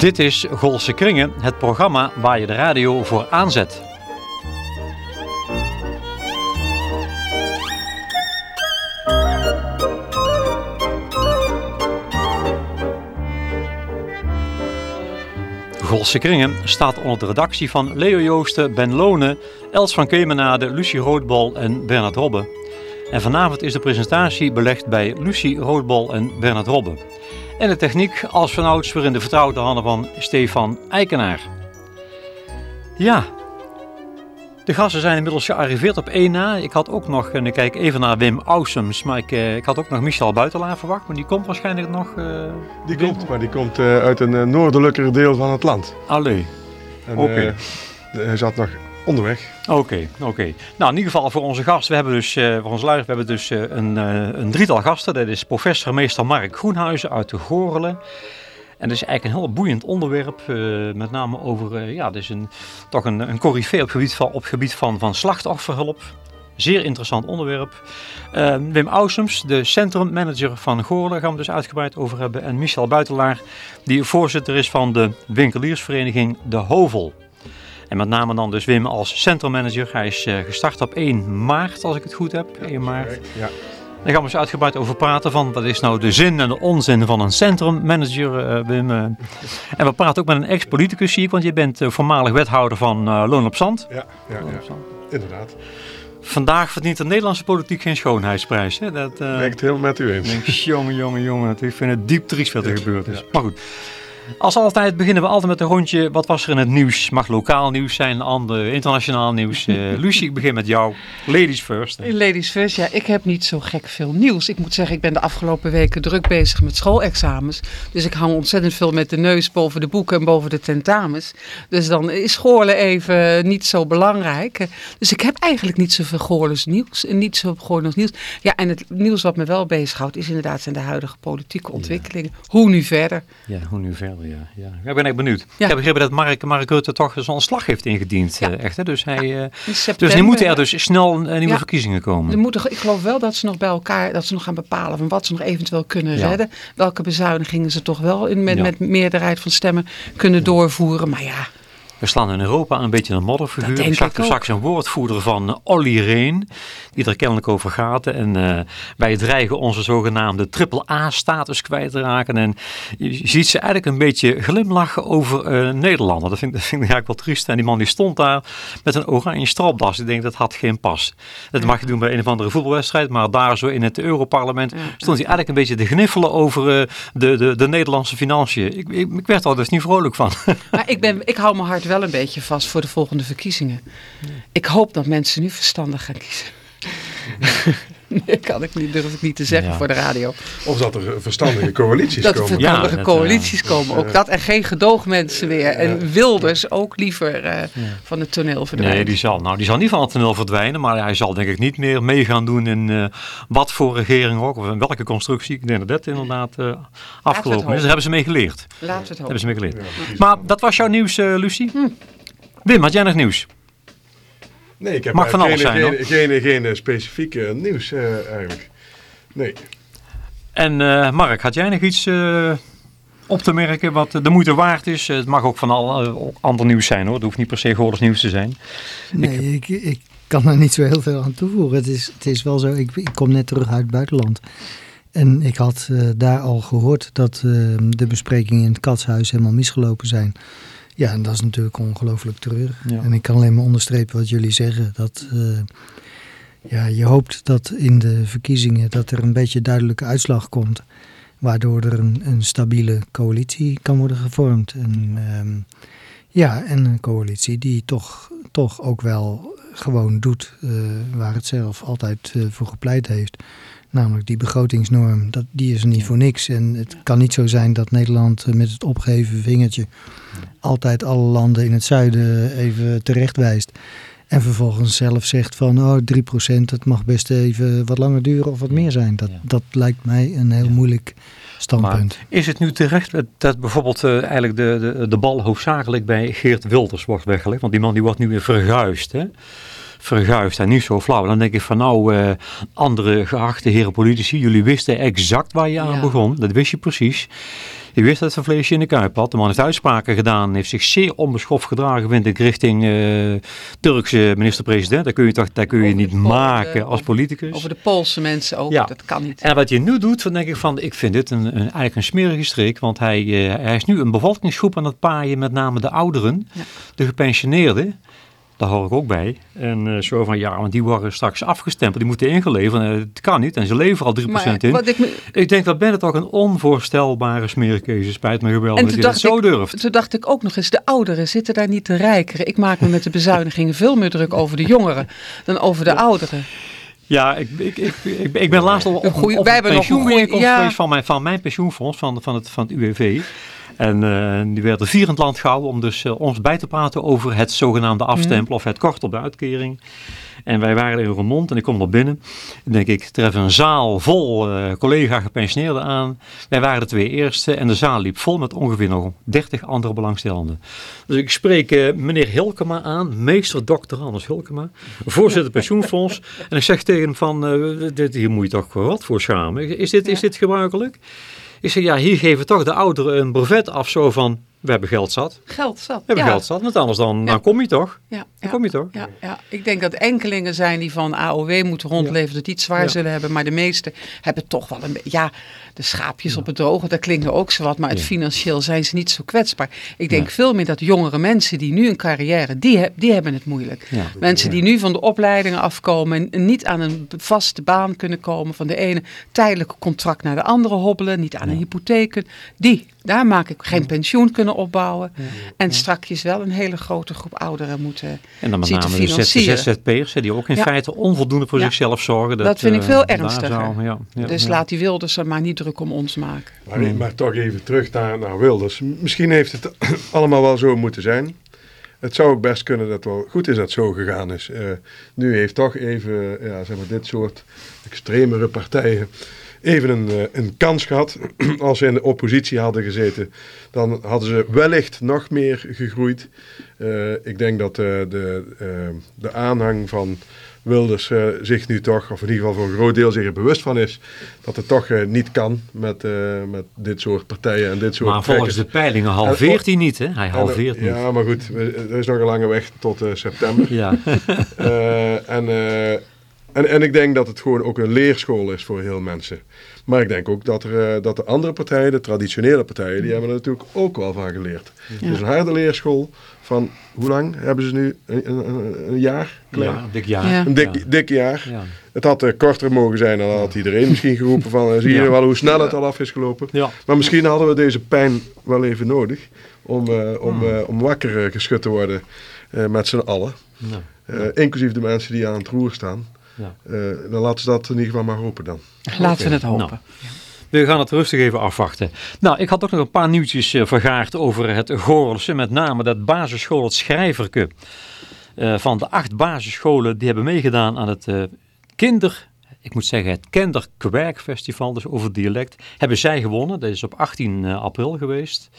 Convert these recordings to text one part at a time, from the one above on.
Dit is Golse Kringen, het programma waar je de radio voor aanzet. Golse Kringen staat onder de redactie van Leo Joosten, Ben Lone, Els van Kemenade, Lucie Roodbol en Bernard Robbe. En vanavond is de presentatie belegd bij Lucie Roodbol en Bernard Robbe. En de techniek als vanouds weer in de vertrouwde handen van Stefan Eikenaar. Ja, de gasten zijn inmiddels gearriveerd op 1 na. Ik had ook nog, en ik kijk even naar Wim Ausems, maar ik, eh, ik had ook nog Michel Buitelaar verwacht, maar die komt waarschijnlijk nog... Uh, die komt, maar die komt uh, uit een uh, noordelijker deel van het land. Allee, oké. Okay. hij zat nog Oké, oké. Nou, in ieder geval voor onze gast, we hebben dus, uh, voor onze luister, we hebben dus uh, een, uh, een, drietal gasten. Dat is professor meester Mark Groenhuizen uit de Gorelen. En dat is eigenlijk een heel boeiend onderwerp, met name over, ja, dus een, toch een, een op gebied van, op gebied van, van slachtofferhulp. Zeer interessant onderwerp. Wim Ausems, de centrummanager van Goorlen, gaan we dus uitgebreid over hebben. En Michel Buitelaar, die voorzitter is van de winkeliersvereniging De Hovel. En met name dan dus Wim als centrummanager. Hij is uh, gestart op 1 maart, als ik het goed heb. 1 maart. Ja. Daar gaan we eens uitgebreid over praten van wat is nou de zin en de onzin van een centrummanager, uh, Wim. Uh. En we praten ook met een ex-politicus zie ik, want je bent voormalig wethouder van Loon op Zand. Ja, ja, ja. inderdaad. Vandaag verdient de Nederlandse politiek geen schoonheidsprijs. Hè? Dat, uh, ben ik het helemaal met u eens. Denk, jongen, jongen, jongen. Ik vind het diep triest wat er gebeurd is. Maar goed. Als altijd beginnen we altijd met een rondje. Wat was er in het nieuws? Mag lokaal nieuws zijn, ander internationaal nieuws. Uh, Lucie, ik begin met jou. Ladies first. Hè? Ladies first, ja. Ik heb niet zo gek veel nieuws. Ik moet zeggen, ik ben de afgelopen weken druk bezig met schoolexamens. Dus ik hang ontzettend veel met de neus boven de boeken en boven de tentamens. Dus dan is scholen even niet zo belangrijk. Dus ik heb eigenlijk niet zoveel Goorles nieuws. Niet zo Goorles nieuws. Ja, en het nieuws wat me wel bezighoudt is inderdaad zijn de huidige politieke ontwikkelingen. Hoe nu verder? Ja, hoe nu verder? Ja. ja. Ik ben echt benieuwd. Ik heb begrepen dat Mark, Mark Rutte toch zo'n ontslag heeft ingediend. Ja. Uh, echt, hè? Dus, hij, uh, dus nu moeten er dus snel uh, nieuwe verkiezingen komen. Er moeten, ik geloof wel dat ze nog bij elkaar, dat ze nog gaan bepalen van wat ze nog eventueel kunnen redden. Welke bezuinigingen ze toch wel in, met, met meerderheid van stemmen kunnen doorvoeren. Maar ja, we slaan in Europa een beetje een modderfiguur. Ik zag straks een woordvoerder van Olly Reen, die er kennelijk over gaat. En uh, wij dreigen onze zogenaamde triple-A-status kwijt te raken. En je ziet ze eigenlijk een beetje glimlachen over uh, Nederlander. Dat vind, dat vind ik eigenlijk wel triest. En die man die stond daar met een oranje stropdas. Ik denk dat had geen pas. Dat mag je doen bij een of andere voetbalwedstrijd. Maar daar zo in het Europarlement stond hij eigenlijk een beetje te gniffelen over de, de, de Nederlandse financiën. Ik, ik, ik werd er dus niet vrolijk van. Maar ik, ben, ik hou mijn hart wel een beetje vast voor de volgende verkiezingen. Ik hoop dat mensen nu verstandig gaan kiezen. nee, kan ik niet, durf ik niet te zeggen voor de radio. Of dat er verstandige coalities dat komen. Dat er verstandige ja, coalities komen. Ook dat en geen gedoogmensen meer. En Wilders ook liever uh, van het toneel verdwijnen. Nee, die zal, nou, die zal niet van het toneel verdwijnen. Maar hij zal denk ik niet meer mee gaan doen in uh, wat voor regering ook. Of in welke constructie. Ik denk dat dat inderdaad uh, afgelopen is. Daar hebben ze mee geleerd. We het Hebben ze mee geleerd. Maar dat was jouw nieuws, Lucie. Hm. Wim, had jij nog nieuws? Nee, ik heb Mag van alles geen, zijn, geen, geen, geen, geen specifieke nieuws uh, eigenlijk. Nee. En uh, Mark, had jij nog iets uh, op te merken wat de moeite waard is? Het mag ook van al ander nieuws zijn hoor. Het hoeft niet per se Goorles nieuws te zijn. Nee, ik, ik, ik, kan er niet zo heel veel aan toevoegen. Het is, het is wel zo, ik, ik kom net terug uit het buitenland. En ik had daar al gehoord dat de besprekingen in het katshuis helemaal misgelopen zijn. Ja, en dat is natuurlijk ongelooflijk treurig. Ja. En ik kan alleen maar onderstrepen wat jullie zeggen. Dat uh, ja, je hoopt dat in de verkiezingen dat er een beetje duidelijke uitslag komt. Waardoor er een, een stabiele coalitie kan worden gevormd. En, um, ja, en een coalitie die toch, toch ook wel gewoon doet uh, waar het zelf altijd uh, voor gepleit heeft. Namelijk die begrotingsnorm, dat, die is er niet voor niks. En het kan niet zo zijn dat Nederland met het opgeheven vingertje altijd alle landen in het zuiden even terecht wijst. En vervolgens zelf zegt van oh 3% dat mag best even wat langer duren of wat meer zijn. Dat, ja. dat lijkt mij een heel ja. moeilijk standpunt. Maar is het nu terecht dat bijvoorbeeld uh, eigenlijk de, de, de bal hoofdzakelijk bij Geert Wilders wordt weggelegd? Want die man die wordt nu weer verguisd hè? verguisd en niet zo flauw. Dan denk ik van nou, uh, andere geachte heren politici, jullie wisten exact waar je aan ja. begon. Dat wist je precies. Die wist dat het een vleesje in de kuip had. De man heeft uitspraken gedaan, heeft zich zeer onbeschoft gedragen, vind ik, richting uh, Turkse minister-president. Dat kun je toch dat kun je Over niet de maken als politicus. Over de Poolse mensen ook, Ja. dat kan niet. En wat je nu doet, dan denk ik van, ik vind dit een, een, eigenlijk een smerige streek. Want hij, eh, hij is nu een bevolkingsgroep aan het paaien, met name de ouderen, Ja. de gepensioneerden. Daar hoor ik ook bij. En eh, zo van, ja, want die worden straks afgestempeld, die moeten ingeleverd. En het kan niet en ze leveren al 3% Maar in. wat ik me, Ik denk, dat ben het toch een onvoorstelbare smeerkeuze. Spijt me geweldig En dat je dat zo ik- durft. toen dacht ik ook nog eens, de ouderen zitten daar niet te rijkeren. Ik maak me met de bezuinigingen veel meer druk over de jongeren dan over de ouderen. Ja, ik, ik, ik, ik, ik ben laatst al op, op wij nog een goeie- ja. geweest van mijn, van mijn pensioenfonds, van, van, het, van het UWV. En eh, die werden vier in het land gehouden om dus eh, ons bij te praten over het zogenaamde afstempelen of het kort op de uitkering. En wij waren in Roermond en ik kom naar binnen. En denk ik, tref een zaal vol eh, collega gepensioneerden aan. Wij waren de twee eerste en de zaal liep vol met ongeveer nog 30 andere belangstellenden. Dus ik spreek meneer Hilkema aan, meester dokter Anders Hilkema, voorzitter pensioenfonds. En ik zeg tegen hem van, dit, hier moet je toch wat voor schamen. Is dit, is dit gebruikelijk? Ik zeg, ja, hier geven toch de ouderen een brevet af zo van, we hebben geld zat. Geld zat. We hebben ja. geld zat, want anders dan, dan kom je toch. Ja, Dan kom je toch. Ja, ja, ik denk dat enkelingen zijn die van AOW moeten rondleven, dat die het zwaar zullen hebben. Maar de meesten hebben toch wel een beetje, ja, de schaapjes op het droge, dat klinkt ook zo wat. Maar het financieel zijn ze niet zo kwetsbaar. Ik denk veel meer dat jongere mensen die nu een carrière, die, heb, die hebben het moeilijk. Mensen die nu van de opleidingen afkomen en niet aan een vaste baan kunnen komen, van de ene tijdelijke contract naar de andere hobbelen, niet aan een hypotheek, die, daar maak ik geen pensioen kunnen opbouwen. En strakjes wel een hele grote groep ouderen moeten En dan met name de. ZZP'ers, die ook in feite onvoldoende voor zichzelf zorgen. Dat vind ik veel eh, daar ernstiger. dus laat die Wilders er maar niet druk om ons maken. Maar, maar toch even terug naar, Wilders. Misschien heeft het allemaal wel zo moeten zijn. Het zou ook best kunnen dat wel goed is dat het zo gegaan is. Eh, nu heeft toch even ja, zeg maar dit soort extremere partijen even een, eh, een kans gehad. Als ze in de oppositie hadden gezeten, dan hadden ze wellicht nog meer gegroeid. Eh, ik denk dat de, de aanhang van Wilders eh, zich nu toch, of in ieder geval voor een groot deel zich er bewust van is, dat het toch eh, niet kan met, eh, met dit soort partijen en dit soort Maar volgens de peilingen halveert hij niet, hè? Hij halveert En, niet. Ja, maar goed, er is nog een lange weg tot september. Ja. En, en, en ik denk dat het gewoon ook een leerschool is voor heel mensen. Maar ik denk ook dat, er, dat de andere partijen, de traditionele partijen, die hebben er natuurlijk ook wel van geleerd. Het is een harde leerschool van, hoe lang hebben ze nu? Een, een, een- een jaar? Klein? ja, dik jaar. Ja. Een dik, Ja. dik jaar. Ja. Het had eh, korter mogen zijn, dan had iedereen misschien geroepen van, eh, zie je wel hoe snel het al af is gelopen. Ja. Maar misschien hadden we deze pijn wel even nodig om, eh, om, Hmm. eh, om wakker geschud te worden eh, met z'n allen. Ja. Eh, inclusief de mensen die aan het roer staan. Ja. Eh, dan laten ze dat in ieder geval maar hopen dan. Laten we het hopen. Nou. We gaan het rustig even afwachten. Nou, ik had ook nog een paar nieuwtjes eh, vergaard over het Goorlse. Met name dat basisschool het Schrijverke. eh, van de acht basisscholen die hebben meegedaan aan het eh, kinder... Ik moet zeggen het Kinderkwerkfestival, dus over dialect. Hebben zij gewonnen. Dat is op 18 april geweest.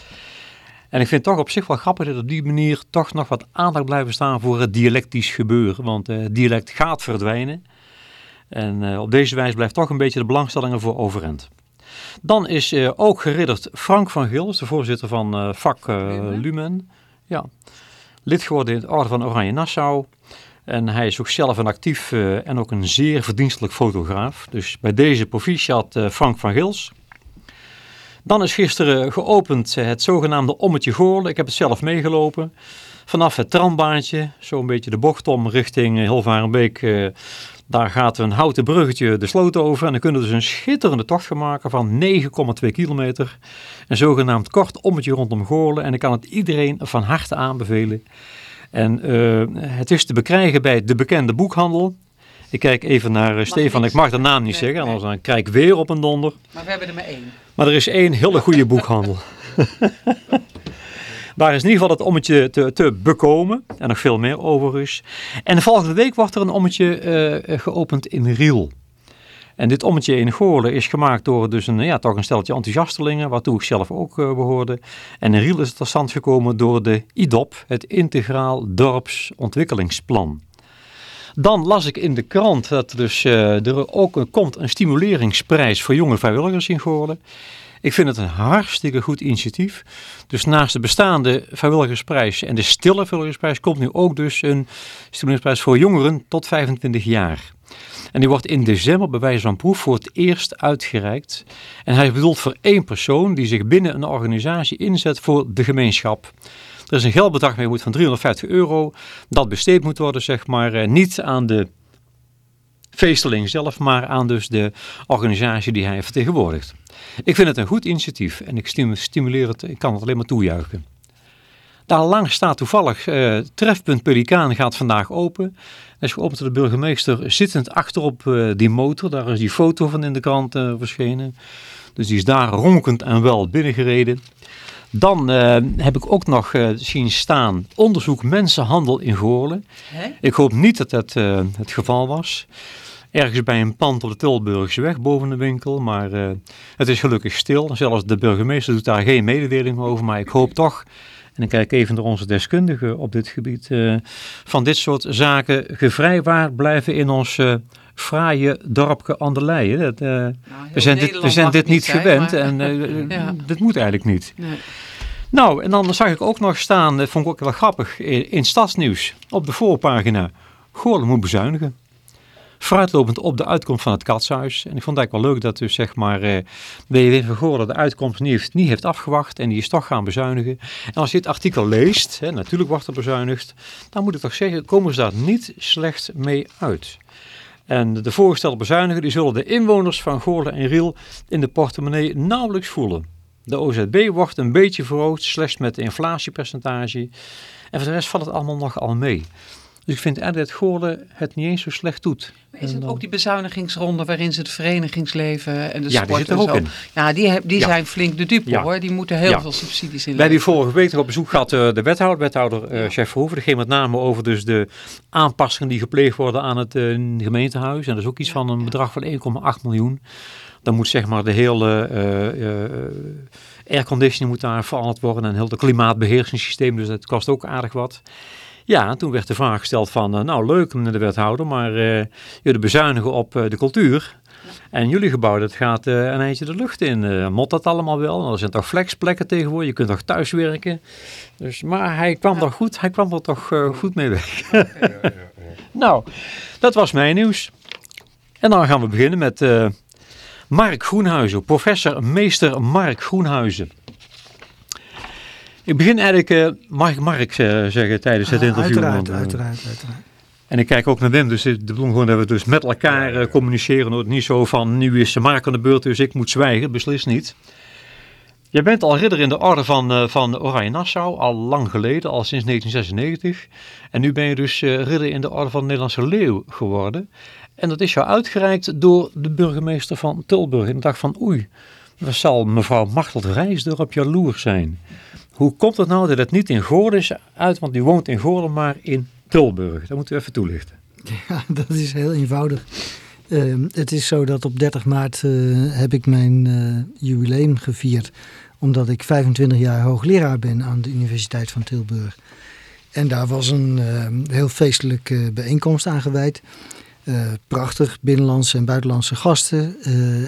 En ik vind het toch op zich wel grappig dat op die manier toch nog wat aandacht blijven staan voor het dialectisch gebeuren. Want eh dialect gaat verdwijnen. En op deze wijze blijft toch een beetje de belangstelling ervoor overeind. Dan is eh, ook geridderd Frank van Gils, de voorzitter van eh, vak eh, Lumen. Lumen. Ja, lid geworden in het Orde van Oranje Nassau. En hij is ook zelf een actief en ook een zeer verdienstelijk fotograaf. Dus bij deze proficiat Frank van Gils. Dan is gisteren geopend het zogenaamde Ommetje Goorlen. Ik heb het zelf meegelopen. Vanaf het trambaantje, zo'n beetje de bocht om richting Hilvarenbeek. Daar gaat een houten bruggetje de sloot over. En dan kunnen we dus een schitterende tocht gaan maken van 9,2 kilometer. Een zogenaamd kort ommetje rondom Goorlen. En ik kan het iedereen van harte aanbevelen. En eh, het is te bekrijgen bij de bekende boekhandel. Ik kijk even naar eh, Stefan. niks Ik mag de naam niet Nee, zeggen, anders dan krijg ik weer op een donder. Maar we hebben er maar één. Maar er is één hele goede boekhandel. Daar is in ieder geval het ommetje te, te bekomen. En nog veel meer overigens. En de volgende week wordt er een ommetje eh, geopend in Riel. En dit ommetje in Goorlen is gemaakt door dus een, ja, toch een steltje enthousiastelingen, waartoe ik zelf ook eh, behoorde. En in Riel is het tot stand gekomen door de IDOP, het Integraal Dorpsontwikkelingsplan. Dan las ik in de krant dat dus, eh, er ook komt een stimuleringsprijs voor jonge vrijwilligers in Goorlen. Ik vind het een hartstikke goed initiatief. Dus naast de bestaande vrijwilligersprijs en de stille vrijwilligersprijs komt nu ook dus een stimuleringsprijs voor jongeren tot 25 jaar. En die wordt in december bij wijze van proef voor het eerst uitgereikt. En hij is bedoeld voor één persoon die zich binnen een organisatie inzet voor de gemeenschap. Er is een geldbedrag mee moet van 350 euro. Dat besteed moet worden, zeg maar, eh, niet aan de feesteling zelf, maar aan dus de organisatie die hij vertegenwoordigt. Ik vind het een goed initiatief en ik stimuleer het, ik kan het alleen maar toejuichen. Daar lang staat toevallig, uh, trefpunt Pelikaan gaat vandaag open. Dat is geopend door de burgemeester zittend achterop uh, die motor. Daar is die foto van in de krant uh, verschenen. Dus die is daar ronkend en wel binnengereden. Dan heb ik ook nog zien staan onderzoek mensenhandel in Goorlen. Ik hoop niet dat dat het geval was ergens bij een pand op de Tilburgse weg boven de winkel. Maar het is gelukkig stil. Zelfs de burgemeester doet daar geen mededeling over. Maar ik hoop toch, en ik kijk even naar onze deskundigen op dit gebied, uh, van dit soort zaken gevrijwaard blijven in ons uh, fraaie dorpje Anderleien. Dat, nou, we zijn dit, we zijn dit niet zijn, gewend maar... en ja. dit moet eigenlijk niet. Nee. Nou, en dan zag ik ook nog staan, dat vond ik ook wel grappig, in, in Stadsnieuws op de voorpagina. Goorlen moet bezuinigen vooruitlopend op de uitkomst van het katshuis. En ik vond het eigenlijk wel leuk dat dus zeg maar WW van Goorlen de uitkomst niet heeft, niet heeft afgewacht en die is toch gaan bezuinigen. En als je dit artikel leest, hè, natuurlijk wordt er bezuinigd, dan moet ik toch zeggen, komen ze daar niet slecht mee uit. En de voorgestelde bezuinigen die zullen de inwoners van Goorlen en Riel in de portemonnee nauwelijks voelen. De OZB wordt een beetje verhoogd, slechts met de inflatiepercentage. En voor de rest valt het allemaal nog al mee. Dus ik vind eigenlijk dat Goorlen het niet eens zo slecht doet. Maar is het ook die bezuinigingsronde waarin ze het verenigingsleven en de ja, sport die en zo... In. Ja, die, die ja. zijn flink de dupe ja. hoor. Die moeten heel veel subsidies in. Wij hebben vorige week op bezoek gehad uh, de wethouder, wethouder uh, chef Verhoeven. Die ging met name over dus de aanpassingen die gepleegd worden aan het uh, gemeentehuis. En dat is ook iets van een bedrag van 1,8 miljoen. Dan moet zeg maar de hele airconditioning moet daar veranderd worden en heel het klimaatbeheersingssysteem. Dus dat kost ook aardig wat. Ja, en toen werd de vraag gesteld van, uh, nou leuk meneer de wethouder, maar uh, jullie bezuinigen op uh, de cultuur. En jullie gebouw, dat gaat een eindje de lucht in. mot dat allemaal wel? Nou, er zijn toch flexplekken tegenwoordig, je kunt toch thuis werken. Dus, maar hij kwam ja. er goed, hij kwam er toch goed mee weg. Ja, ja, nou, dat was mijn nieuws. En dan gaan we beginnen met Mark Groenhuizen, professor meester Mark Groenhuizen. Ik begin eigenlijk, uh, mag ik Mark uh, zeggen tijdens het ah, interview? Uiteraard, want, uh, uiteraard, uiteraard. En ik kijk ook naar Wim, dus de bedoeling gewoon dat we dus met elkaar communiceren. Het niet zo van, nu is Mark aan de beurt, dus ik moet zwijgen. Beslist niet. Jij bent al ridder in de orde van, van Oranje Nassau, al lang geleden, al sinds 1996. En nu ben je dus ridder in de orde van de Nederlandse Leeuw geworden. En dat is jou uitgereikt door de burgemeester van Tilburg. En ik dacht van, oei, wat zal mevrouw Machteld Rijsdorp jaloers zijn? Hoe komt het nou dat het niet in Goorlen is uit, want die woont in Goorlen, maar in Tilburg? Dat moeten we even toelichten. Ja, dat is heel eenvoudig. Uh, het is zo dat op 30 maart uh, heb ik mijn uh, jubileum gevierd. Omdat ik 25 jaar hoogleraar ben aan de Universiteit van Tilburg. En daar was een heel feestelijke bijeenkomst aan gewijd. prachtig, binnenlandse en buitenlandse gasten.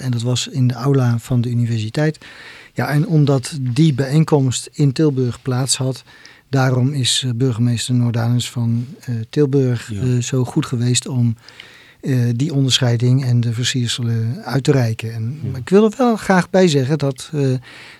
en dat was in de aula van de universiteit. Ja, en omdat die bijeenkomst in Tilburg plaats had, daarom is burgemeester Noordanus van uh, Tilburg ja. uh, zo goed geweest om uh, die onderscheiding en de versierselen uit te reiken. En, ja. Ik wil er wel graag bij zeggen dat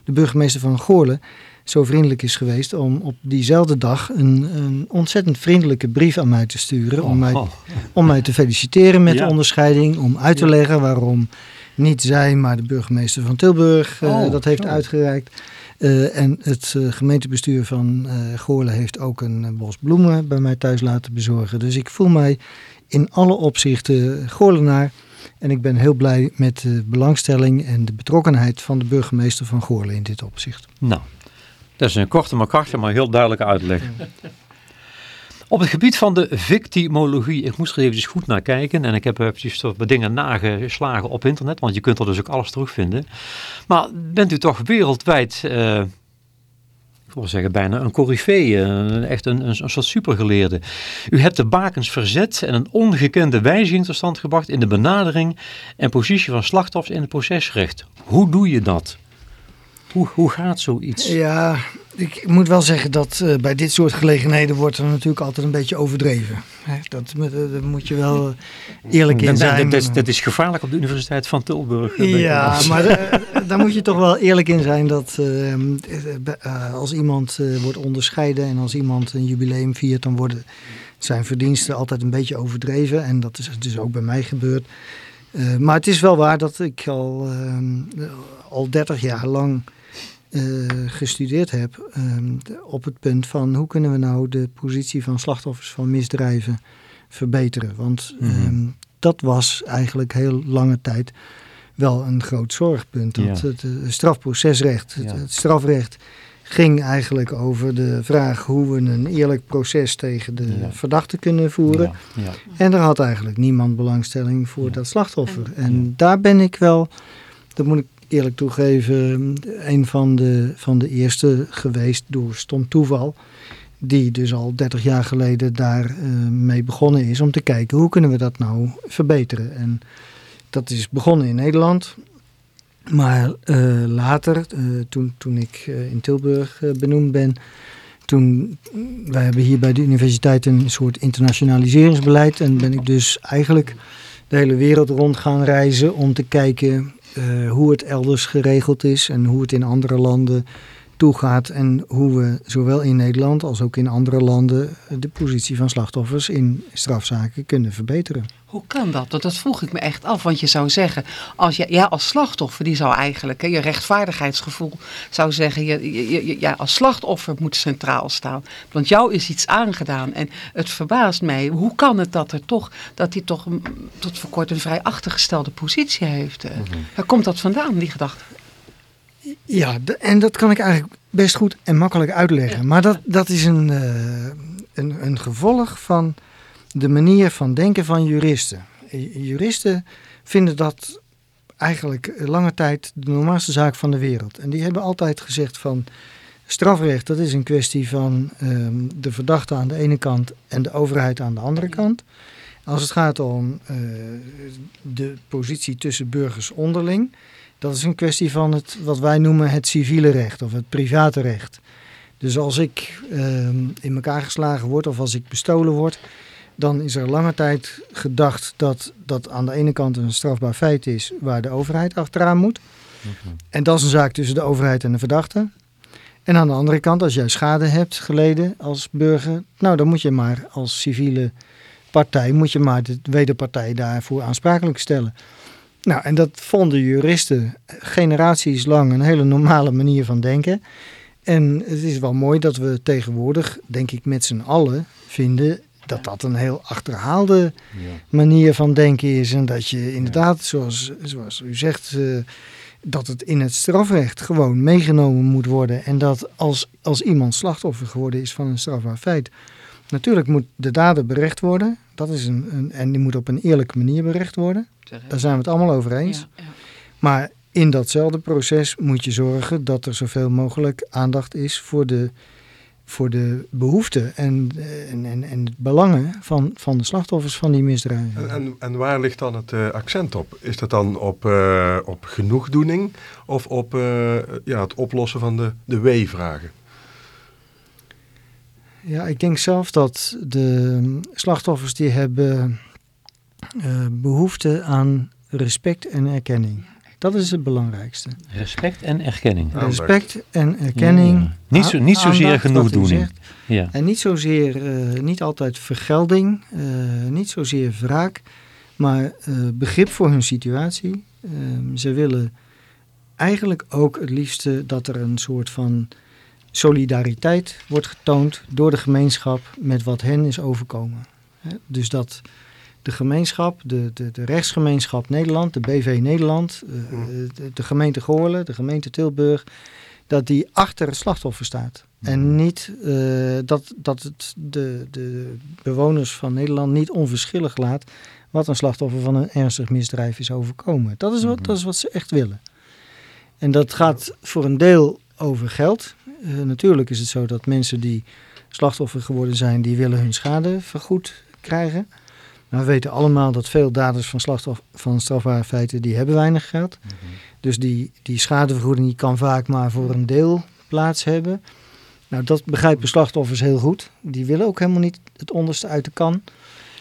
de burgemeester van Goorlen zo vriendelijk is geweest om op diezelfde dag een, een ontzettend vriendelijke brief aan mij te sturen. Oh, om, mij, oh. om mij te feliciteren met ja. de onderscheiding, om uit te leggen waarom niet zij, maar de burgemeester van Tilburg uh, oh, dat heeft oh. uitgereikt. Uh, en het uh, gemeentebestuur van Goorlen heeft ook een bos bloemen bij mij thuis laten bezorgen. Dus ik voel mij in alle opzichten Goorlenaar. En ik ben heel blij met de belangstelling en de betrokkenheid van de burgemeester van Goorlen in dit opzicht. Nou, dat is een korte maar krachtige, maar heel duidelijke uitleg. Op het gebied van de victimologie, ik moest er eventjes goed naar kijken en ik heb eventjes wat dingen nageslagen op internet, want je kunt er dus ook alles terugvinden. Maar bent u toch wereldwijd, uh, ik wil zeggen bijna een coryfee, uh, echt een, een, een, soort supergeleerde. U hebt de bakens verzet en een ongekende wijziging tot stand gebracht in de benadering en positie van slachtoffers in het procesrecht. Hoe doe je dat? Hoe, hoe gaat zoiets? Ja, ik moet wel zeggen dat uh, bij dit soort gelegenheden wordt er natuurlijk altijd een beetje overdreven. Hè? Dat, dat, moet je wel eerlijk in zijn. Dat, dat, dat, is gevaarlijk op de Universiteit van Tilburg. Ja, maar daar moet je toch wel eerlijk in zijn dat als iemand wordt onderscheiden en als iemand een jubileum viert, dan worden zijn verdiensten altijd een beetje overdreven. En dat is dus ook bij mij gebeurd. maar het is wel waar dat ik al, al 30 jaar lang uh, gestudeerd heb um, op het punt van hoe kunnen we nou de positie van slachtoffers van misdrijven verbeteren. Want mm -hmm. um, dat was eigenlijk heel lange tijd wel een groot zorgpunt. Dat ja. het, het, strafprocesrecht, het, ja. het, strafrecht ging eigenlijk over de vraag hoe we een eerlijk proces tegen de ja. verdachte kunnen voeren. En er had eigenlijk niemand belangstelling voor dat slachtoffer. En daar ben ik wel, dat moet ik eerlijk toegeven, een van de, van de eerste geweest door stom toeval. Die dus al 30 jaar geleden daar uh, mee begonnen is om te kijken hoe kunnen we dat nou verbeteren. En dat is begonnen in Nederland. Maar uh, later, uh, toen, toen ik in Tilburg benoemd ben, toen, wij hebben hier bij de universiteit een soort internationaliseringsbeleid. En ben ik dus eigenlijk de hele wereld rond gaan reizen om te kijken uh, hoe het elders geregeld is en hoe het in andere landen toegaat en hoe we zowel in Nederland als ook in andere landen de positie van slachtoffers in strafzaken kunnen verbeteren. Hoe kan dat? Dat vroeg ik me echt af. Want je zou zeggen, als je, ja, als slachtoffer, die zou eigenlijk, hè, je rechtvaardigheidsgevoel zou zeggen, je, je, je, ja, als slachtoffer moet centraal staan. Want jou is iets aangedaan. En het verbaast mij, hoe kan het dat er toch, dat hij toch tot voor kort een vrij achtergestelde positie heeft? Mm -hmm. Waar komt dat vandaan, die gedachte? Ja, en dat kan ik eigenlijk best goed en makkelijk uitleggen. Ja. Maar dat, dat is een, uh, een, een gevolg van de manier van denken van juristen. Juristen vinden dat eigenlijk lange tijd de normaalste zaak van de wereld. En die hebben altijd gezegd van strafrecht, dat is een kwestie van um, de verdachte aan de ene kant en de overheid aan de andere kant. Als het gaat om uh, de positie tussen burgers onderling, dat is een kwestie van het, wat wij noemen het civiele recht of het private recht. Dus als ik uh, in elkaar geslagen word of als ik bestolen word, dan is er lange tijd gedacht dat dat aan de ene kant een strafbaar feit is waar de overheid achteraan moet. Okay. En dat is een zaak tussen de overheid en de verdachte. En aan de andere kant, als jij schade hebt geleden als burger, nou dan moet je maar als civiele partij, moet je maar de wederpartij daarvoor aansprakelijk stellen. Nou, en dat vonden juristen generaties lang een hele normale manier van denken. En het is wel mooi dat we tegenwoordig, denk ik, met z'n allen vinden dat dat een heel achterhaalde ja. manier van denken is. En dat je inderdaad, ja. zoals, zoals u zegt, uh, dat het in het strafrecht gewoon meegenomen moet worden. En dat als, als iemand slachtoffer geworden is van een strafbaar feit, natuurlijk moet de dader berecht worden. Dat is een, een, en die moet op een eerlijke manier berecht worden. Daar zijn we het allemaal over eens. Ja, maar in datzelfde proces moet je zorgen dat er zoveel mogelijk aandacht is voor de voor de behoeften en, en, en, en het belangen van, van de slachtoffers van die misdrijven. En, en, en waar ligt dan het uh, accent op? Is dat dan op, uh, op genoegdoening of op uh, ja, het oplossen van de, de W-vragen? Ja, ik denk zelf dat de slachtoffers die hebben behoefte aan respect en erkenning. Dat is het belangrijkste. Respect en erkenning. Respect en erkenning. Ja, ja. Niet, zo, niet zozeer genoegdoening. Ja. En niet zozeer, uh, niet altijd vergelding, uh, niet zozeer wraak, maar uh, begrip voor hun situatie. Ehm, ze willen eigenlijk ook het liefste dat er een soort van solidariteit wordt getoond door de gemeenschap met wat hen is overkomen. Dus dat de gemeenschap, de, de, de rechtsgemeenschap Nederland, de BV Nederland, uh, de, de, gemeente Goorlen, de gemeente Tilburg, dat die achter het slachtoffer staat. Mm. En niet uh, dat, dat het de, de bewoners van Nederland niet onverschillig laat wat een slachtoffer van een ernstig misdrijf is overkomen. Dat is wat, mm. dat is wat ze echt willen. En dat gaat voor een deel over geld. Uh, natuurlijk is het zo dat mensen die slachtoffer geworden zijn, die willen hun schade vergoed krijgen. Maar we weten allemaal dat veel daders van, slachtoffer, van strafbare feiten, die hebben weinig geld. Dus die, die schadevergoeding die kan vaak maar voor een deel plaats hebben. Nou, dat begrijpen slachtoffers heel goed. Die willen ook helemaal niet het onderste uit de kan.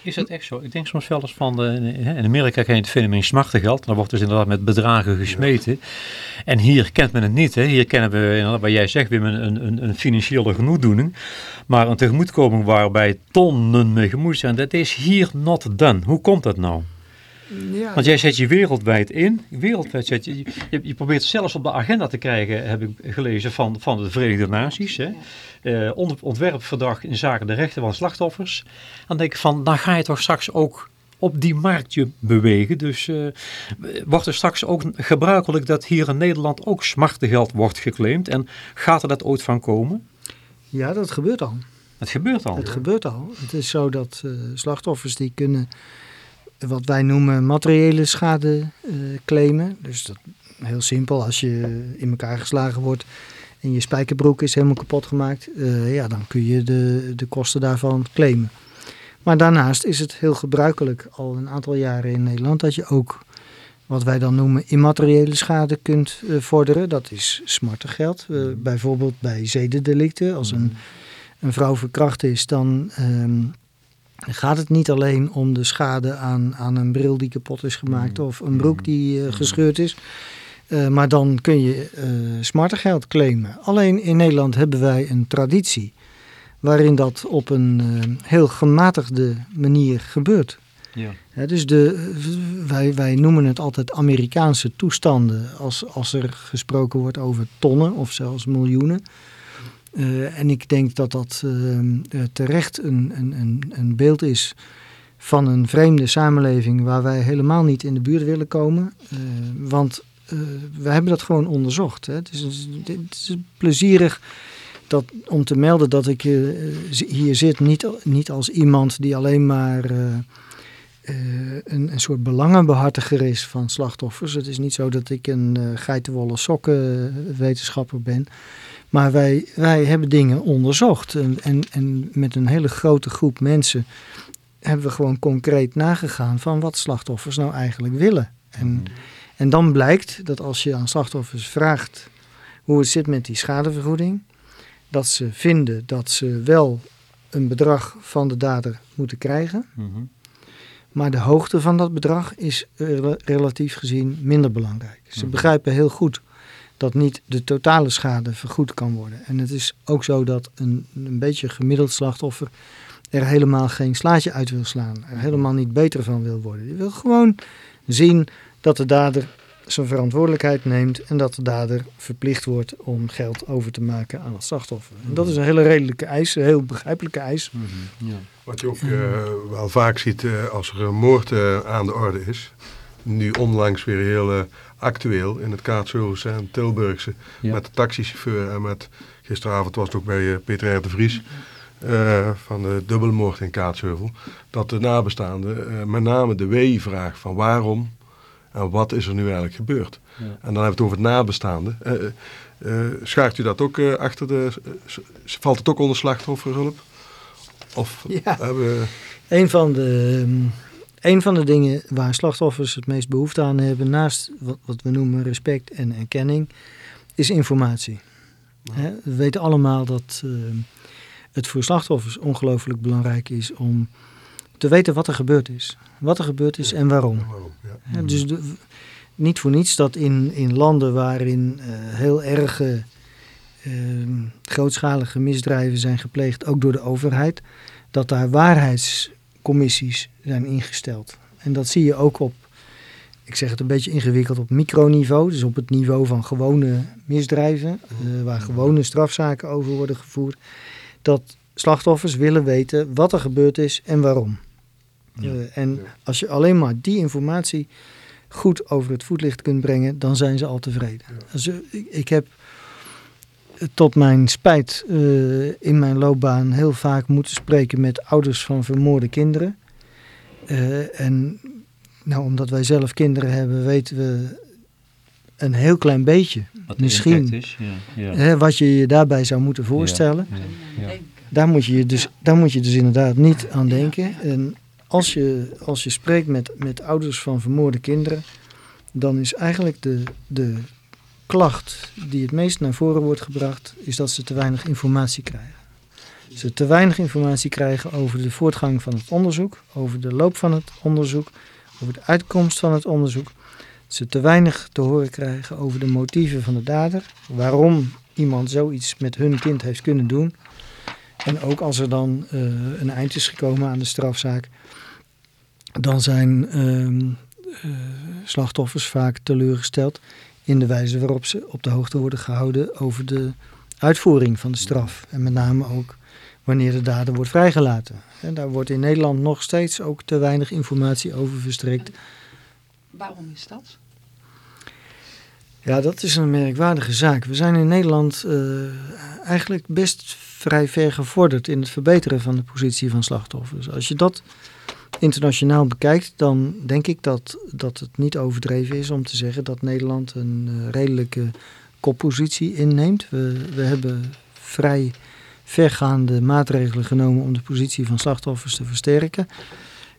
Is dat echt zo? Ik denk soms wel eens van, de, in Amerika ken je het fenomeen smartengeld. Dan wordt dus inderdaad met bedragen gesmeten. En hier kent men het niet. Hè. Hier kennen we, wat jij zegt, weer een, een, een financiële genoegdoening. Maar een tegemoetkoming waarbij tonnen mee gemoeid zijn, dat is hier not done. Hoe komt dat nou? Ja, Want jij zet je wereldwijd in. Wereldwijd zet je, je, je probeert zelfs op de agenda te krijgen, heb ik gelezen, van, van de Verenigde Naties. Hè. Eh, onder- ontwerpverdrag in zaken de rechten van slachtoffers. Dan denk ik van, dan ga je toch straks ook op die markt je bewegen. Dus eh, wordt er straks ook gebruikelijk dat hier in Nederland ook smartengeld wordt geclaimd. En gaat er dat ooit van komen? ja, dat gebeurt al. Het gebeurt al. Het gebeurt al. Het is zo dat eh, slachtoffers die kunnen wat wij noemen materiële schade eh, claimen. Dus dat heel simpel, als je in elkaar geslagen wordt en je spijkerbroek is helemaal kapot gemaakt, eh, ja, dan kun je de, de kosten daarvan claimen. Maar daarnaast is het heel gebruikelijk al een aantal jaren in Nederland dat je ook wat wij dan noemen immateriële schade kunt eh, vorderen. Dat is smartengeld. Eh, bijvoorbeeld bij zedendelicten. Als een, een vrouw verkracht is, dan gaat het niet alleen om de schade aan, aan een bril die kapot is gemaakt of een broek die eh, gescheurd is. Eh, maar dan kun je eh smartengeld claimen. Alleen in Nederland hebben wij een traditie waarin dat op een heel gematigde manier gebeurt. Ja. Ja, dus de, wij, wij noemen het altijd Amerikaanse toestanden als, als er gesproken wordt over tonnen of zelfs miljoenen. Eh, en ik denk dat dat eh, eh, terecht een, een, een, beeld is van een vreemde samenleving waar wij helemaal niet in de buurt willen komen. Eh, want we hebben dat gewoon onderzocht. Hè. Het, is, is plezierig dat, om te melden dat ik hier zit niet, niet als iemand die alleen maar een, een soort belangenbehartiger is van slachtoffers. Het is niet zo dat ik een eh geitenwolle sokken wetenschapper ben. Maar wij, wij hebben dingen onderzocht. En, en, en met een hele grote groep mensen hebben we gewoon concreet nagegaan van wat slachtoffers nou eigenlijk willen. En, en dan blijkt dat als je aan slachtoffers vraagt hoe het zit met die schadevergoeding, dat ze vinden dat ze wel een bedrag van de dader moeten krijgen. Mhm. Maar de hoogte van dat bedrag is rela- relatief gezien minder belangrijk. Ze Mhm. begrijpen heel goed dat niet de totale schade vergoed kan worden. En het is ook zo dat een, een beetje gemiddeld slachtoffer er helemaal geen slaatje uit wil slaan. Er helemaal niet beter van wil worden. Die wil gewoon zien dat de dader zijn verantwoordelijkheid neemt en dat de dader verplicht wordt om geld over te maken aan het slachtoffer. En dat is een hele redelijke eis, een heel begrijpelijke eis. Mhm. Ja. Wat je ook eh, wel vaak ziet eh, als er een moord eh, aan de orde is. Nu onlangs weer heel eh, actueel in het Kaatsheuvelse en Tilburgse. Ja. Met de taxichauffeur en met, gisteravond was het ook bij eh, Peter R. de Vries. eh, van de dubbelmoord in Kaatsheuvel. Dat de nabestaanden eh, met name de W-vraag van waarom en wat is er nu eigenlijk gebeurd. Ja. En dan hebben we het over het nabestaanden. Schaart u dat ook achter de... valt het ook onder slachtofferhulp? Of Ja. hebben we... Een van de, ehm, een van de dingen waar slachtoffers het meest behoefte aan hebben, naast wat, wat we noemen respect en erkenning, is informatie. We weten allemaal dat ehm, het voor slachtoffers ongelooflijk belangrijk is om te weten wat er gebeurd is. Wat er gebeurd is en waarom. Waarom? Ja. Dus de- niet voor niets dat in, in landen waarin eh, heel erge ehm, grootschalige misdrijven zijn gepleegd, ook door de overheid, dat daar waarheidscommissies zijn ingesteld. En dat zie je ook op, ik zeg het een beetje ingewikkeld, op microniveau, dus op het niveau van gewone misdrijven, eh, waar gewone strafzaken over worden gevoerd, dat slachtoffers willen weten wat er gebeurd is en waarom. Ja. Eh, en als je alleen maar die informatie goed over het voetlicht kunt brengen, dan zijn ze al tevreden. Dus, eh, ik, ik heb tot mijn spijt eh, in mijn loopbaan heel vaak moeten spreken met ouders van vermoorde kinderen. Eh, en nou, omdat wij zelf kinderen hebben, weten we een heel klein beetje Wat Misschien. is. Ja. Ja. hè, wat je je daarbij zou moeten voorstellen. Ja. Ja. Daar moet je je dus, daar moet je dus inderdaad niet aan denken. En als je, als je spreekt met, met ouders van vermoorde kinderen, dan is eigenlijk de, de klacht die het meest naar voren wordt gebracht, is dat ze te weinig informatie krijgen. Ze te weinig informatie krijgen over de voortgang van het onderzoek, over de loop van het onderzoek, over de uitkomst van het onderzoek. Ze te weinig te horen krijgen over de motieven van de dader, waarom iemand zoiets met hun kind heeft kunnen doen. En ook als er dan uh, een eind is gekomen aan de strafzaak, dan zijn uh, uh, slachtoffers vaak teleurgesteld in de wijze waarop ze op de hoogte worden gehouden over de uitvoering van de straf. En met name ook wanneer de dader wordt vrijgelaten. En daar wordt in Nederland nog steeds ook te weinig informatie over verstrekt. Waarom is dat? Ja, dat is een merkwaardige zaak. We zijn in Nederland uh, eigenlijk best vrij ver gevorderd in het verbeteren van de positie van slachtoffers. Als je dat internationaal bekijkt, dan denk ik dat, dat het niet overdreven is om te zeggen dat Nederland een uh, redelijke koppositie inneemt. We, we hebben vrij vergaande maatregelen genomen om de positie van slachtoffers te versterken.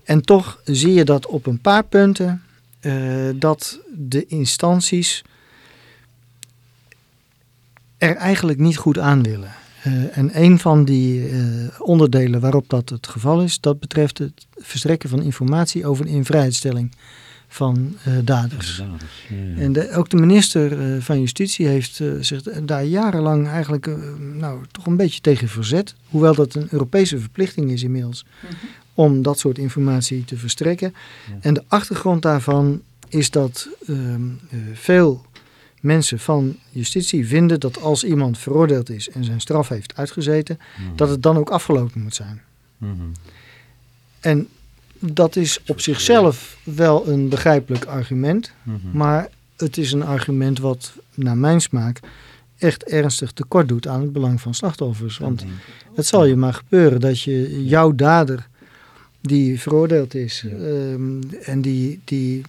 En toch zie je dat op een paar punten uh, dat de instanties er eigenlijk niet goed aan willen. Uh, en een van die uh, onderdelen waarop dat het geval is, dat betreft het verstrekken van informatie over de invrijheidstelling van uh, daders. Ja, ja. En de, ook de minister van Justitie heeft zich daar jarenlang eigenlijk nou, toch een beetje tegen verzet. Hoewel dat een Europese verplichting is inmiddels mm -hmm. om dat soort informatie te verstrekken. Ja. En de achtergrond daarvan is dat ehm, veel mensen van justitie vinden dat als iemand veroordeeld is en zijn straf heeft uitgezeten, mm -hmm. dat het dan ook afgelopen moet zijn. Mm -hmm. En dat is op zichzelf wel een begrijpelijk argument, mm -hmm. maar het is een argument wat naar mijn smaak echt ernstig tekort doet aan het belang van slachtoffers. Want het zal je maar gebeuren dat je jouw dader die veroordeeld is ja. um, en die, die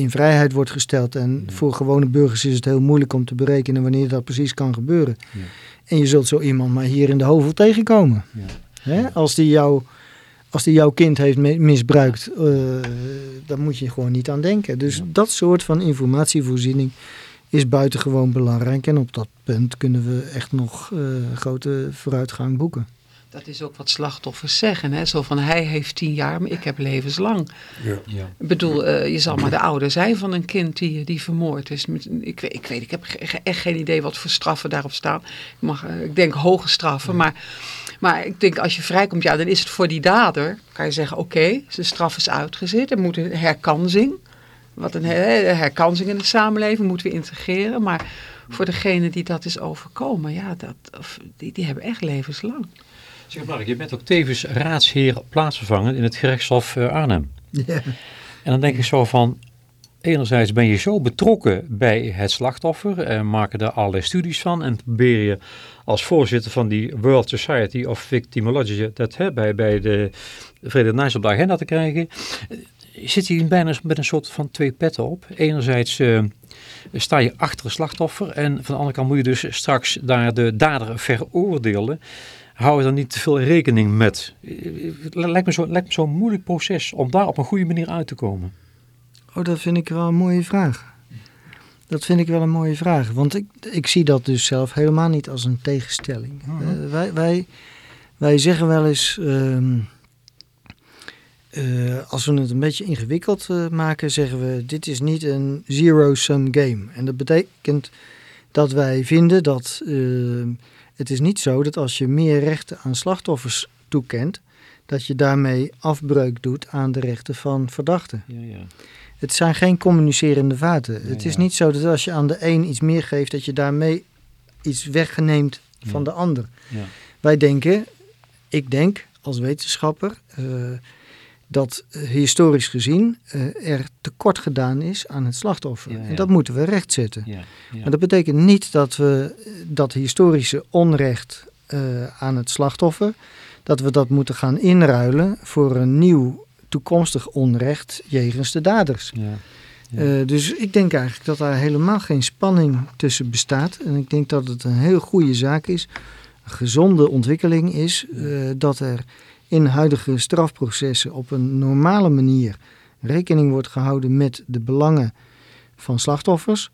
in vrijheid wordt gesteld. En ja. voor gewone burgers is het heel moeilijk om te berekenen wanneer dat precies kan gebeuren. Ja. En je zult zo iemand maar hier in de hovel tegenkomen. Ja. Hè? Als, die jou, als die jouw kind heeft misbruikt, uh, dan moet je gewoon niet aan denken. Dus dat soort van informatievoorziening is buitengewoon belangrijk. En op dat punt kunnen we echt nog uh, grote vooruitgang boeken. Dat is ook wat slachtoffers zeggen. Hè? Zo van hij heeft tien jaar, maar ik heb levenslang. Ja. ja. Ik bedoel, uh, je zal maar de ouder zijn van een kind die, die vermoord is. Ik, ik weet, ik heb echt geen idee wat voor straffen daarop staan. Ik, mag, uh, ik denk hoge straffen, ja. maar, maar ik denk als je vrijkomt, ja, dan is het voor die dader. Kan je zeggen, oké, okay, zijn straf is uitgezet. Er moet een herkansing. Wat een herkansing in de samenleving moeten we integreren. Maar voor degene die dat is overkomen, ja, dat, of, die, die hebben echt levenslang. Zeg Mark, je bent ook tevens raadsheer plaatsvervangend in het gerechtshof uh, Arnhem. Ja. En dan denk ik zo van, enerzijds ben je zo betrokken bij het slachtoffer en maken daar allerlei studies van en probeer je als voorzitter van die World Society of Victimology dat hè, bij, bij de Verenigde Naties op de agenda te krijgen. Zit je bijna met een soort van twee petten op. Enerzijds uh, sta je achter het slachtoffer en van de andere kant moet je dus straks daar de dader veroordelen hou je dan niet te veel rekening met? Het lijkt me zo'n zo moeilijk proces om daar op een goede manier uit te komen. Oh, dat vind ik wel een mooie vraag. Dat vind ik wel een mooie vraag. Want ik, ik zie dat dus zelf helemaal niet als een tegenstelling. Uh -huh. uh, wij, wij, wij zeggen wel eens. Uh, als we het een beetje ingewikkeld uh, maken, zeggen we: dit is niet een zero-sum game. En dat betekent dat wij vinden dat uh, het is niet zo dat als je meer rechten aan slachtoffers toekent, dat je daarmee afbreuk doet aan de rechten van verdachten. Ja, ja. Het zijn geen communicerende vaten. Ja, het is niet zo dat als je aan de een iets meer geeft, dat je daarmee iets wegneemt van de ander. Wij denken, ik denk als wetenschapper, uh, dat historisch gezien uh, er tekort gedaan is aan het slachtoffer. Ja, ja. En dat moeten we rechtzetten. Ja, maar dat betekent niet dat we dat historische onrecht uh, aan het slachtoffer, dat we dat moeten gaan inruilen voor een nieuw toekomstig onrecht jegens de daders. Uh, dus ik denk eigenlijk dat daar helemaal geen spanning tussen bestaat. En ik denk dat het een heel goede zaak is, een gezonde ontwikkeling is, dat er in huidige strafprocessen op een normale manier rekening wordt gehouden met de belangen van slachtoffers.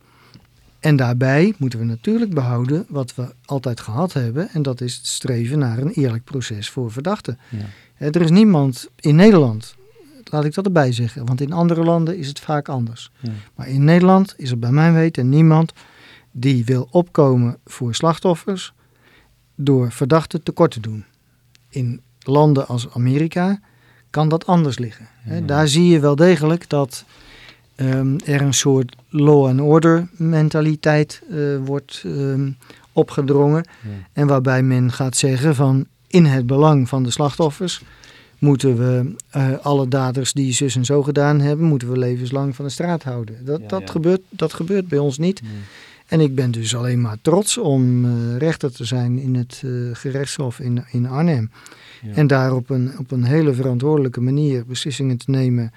En daarbij moeten we natuurlijk behouden wat we altijd gehad hebben. En dat is het streven naar een eerlijk proces voor verdachten. Ja. Er is niemand in Nederland, laat ik dat erbij zeggen, want in andere landen is het vaak anders. Ja. Maar in Nederland is er bij mijn weten niemand die wil opkomen voor slachtoffers door verdachten tekort te doen. In landen als Amerika kan dat anders liggen. Daar zie je wel degelijk dat ehm, er een soort law and order mentaliteit eh, wordt ehm, opgedrongen. Ja. En waarbij men gaat zeggen van in het belang van de slachtoffers moeten we eh, alle daders die zus en zo gedaan hebben, moeten we levenslang van de straat houden. Dat, Ja, dat, ja. Gebeurt, dat gebeurt bij ons niet. Nee. En ik ben dus alleen maar trots om eh, rechter te zijn in het gerechtshof in, in Arnhem. Ja. En daar op een, op een hele verantwoordelijke manier beslissingen te nemen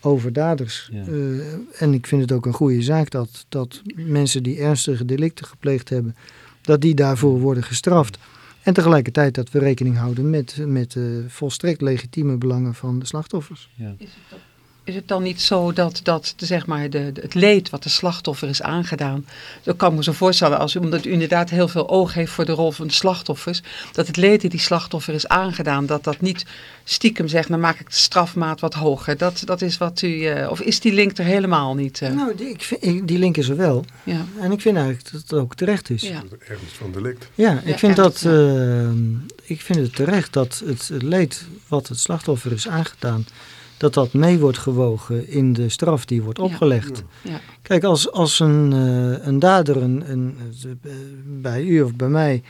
over daders. Ja. Eh, en ik vind het ook een goede zaak dat, dat mensen die ernstige delicten gepleegd hebben, dat die daarvoor worden gestraft. En tegelijkertijd dat we rekening houden met, met de volstrekt legitieme belangen van de slachtoffers. Ja. Is het, is het dan niet zo dat, dat zeg maar, de, het leed wat de slachtoffer is aangedaan, dat kan ik me zo voorstellen, als, omdat u inderdaad heel veel oog heeft voor de rol van de slachtoffers, dat het leed die die slachtoffer is aangedaan, dat dat niet stiekem zegt, dan maak ik de strafmaat wat hoger. Dat, dat is wat u, eh, of is die link er helemaal niet? eh? Nou, die, ik vind, die link is er wel. ja. En ik vind eigenlijk dat het ook terecht is. Ja. Ernst van delict. Ja, Ja, ik, vind dat, eh, ik vind het terecht dat het leed wat het slachtoffer is aangedaan, dat dat mee wordt gewogen in de straf die wordt opgelegd. Ja. Kijk, als, als een, eh, een dader een, een, eh, bij u of bij mij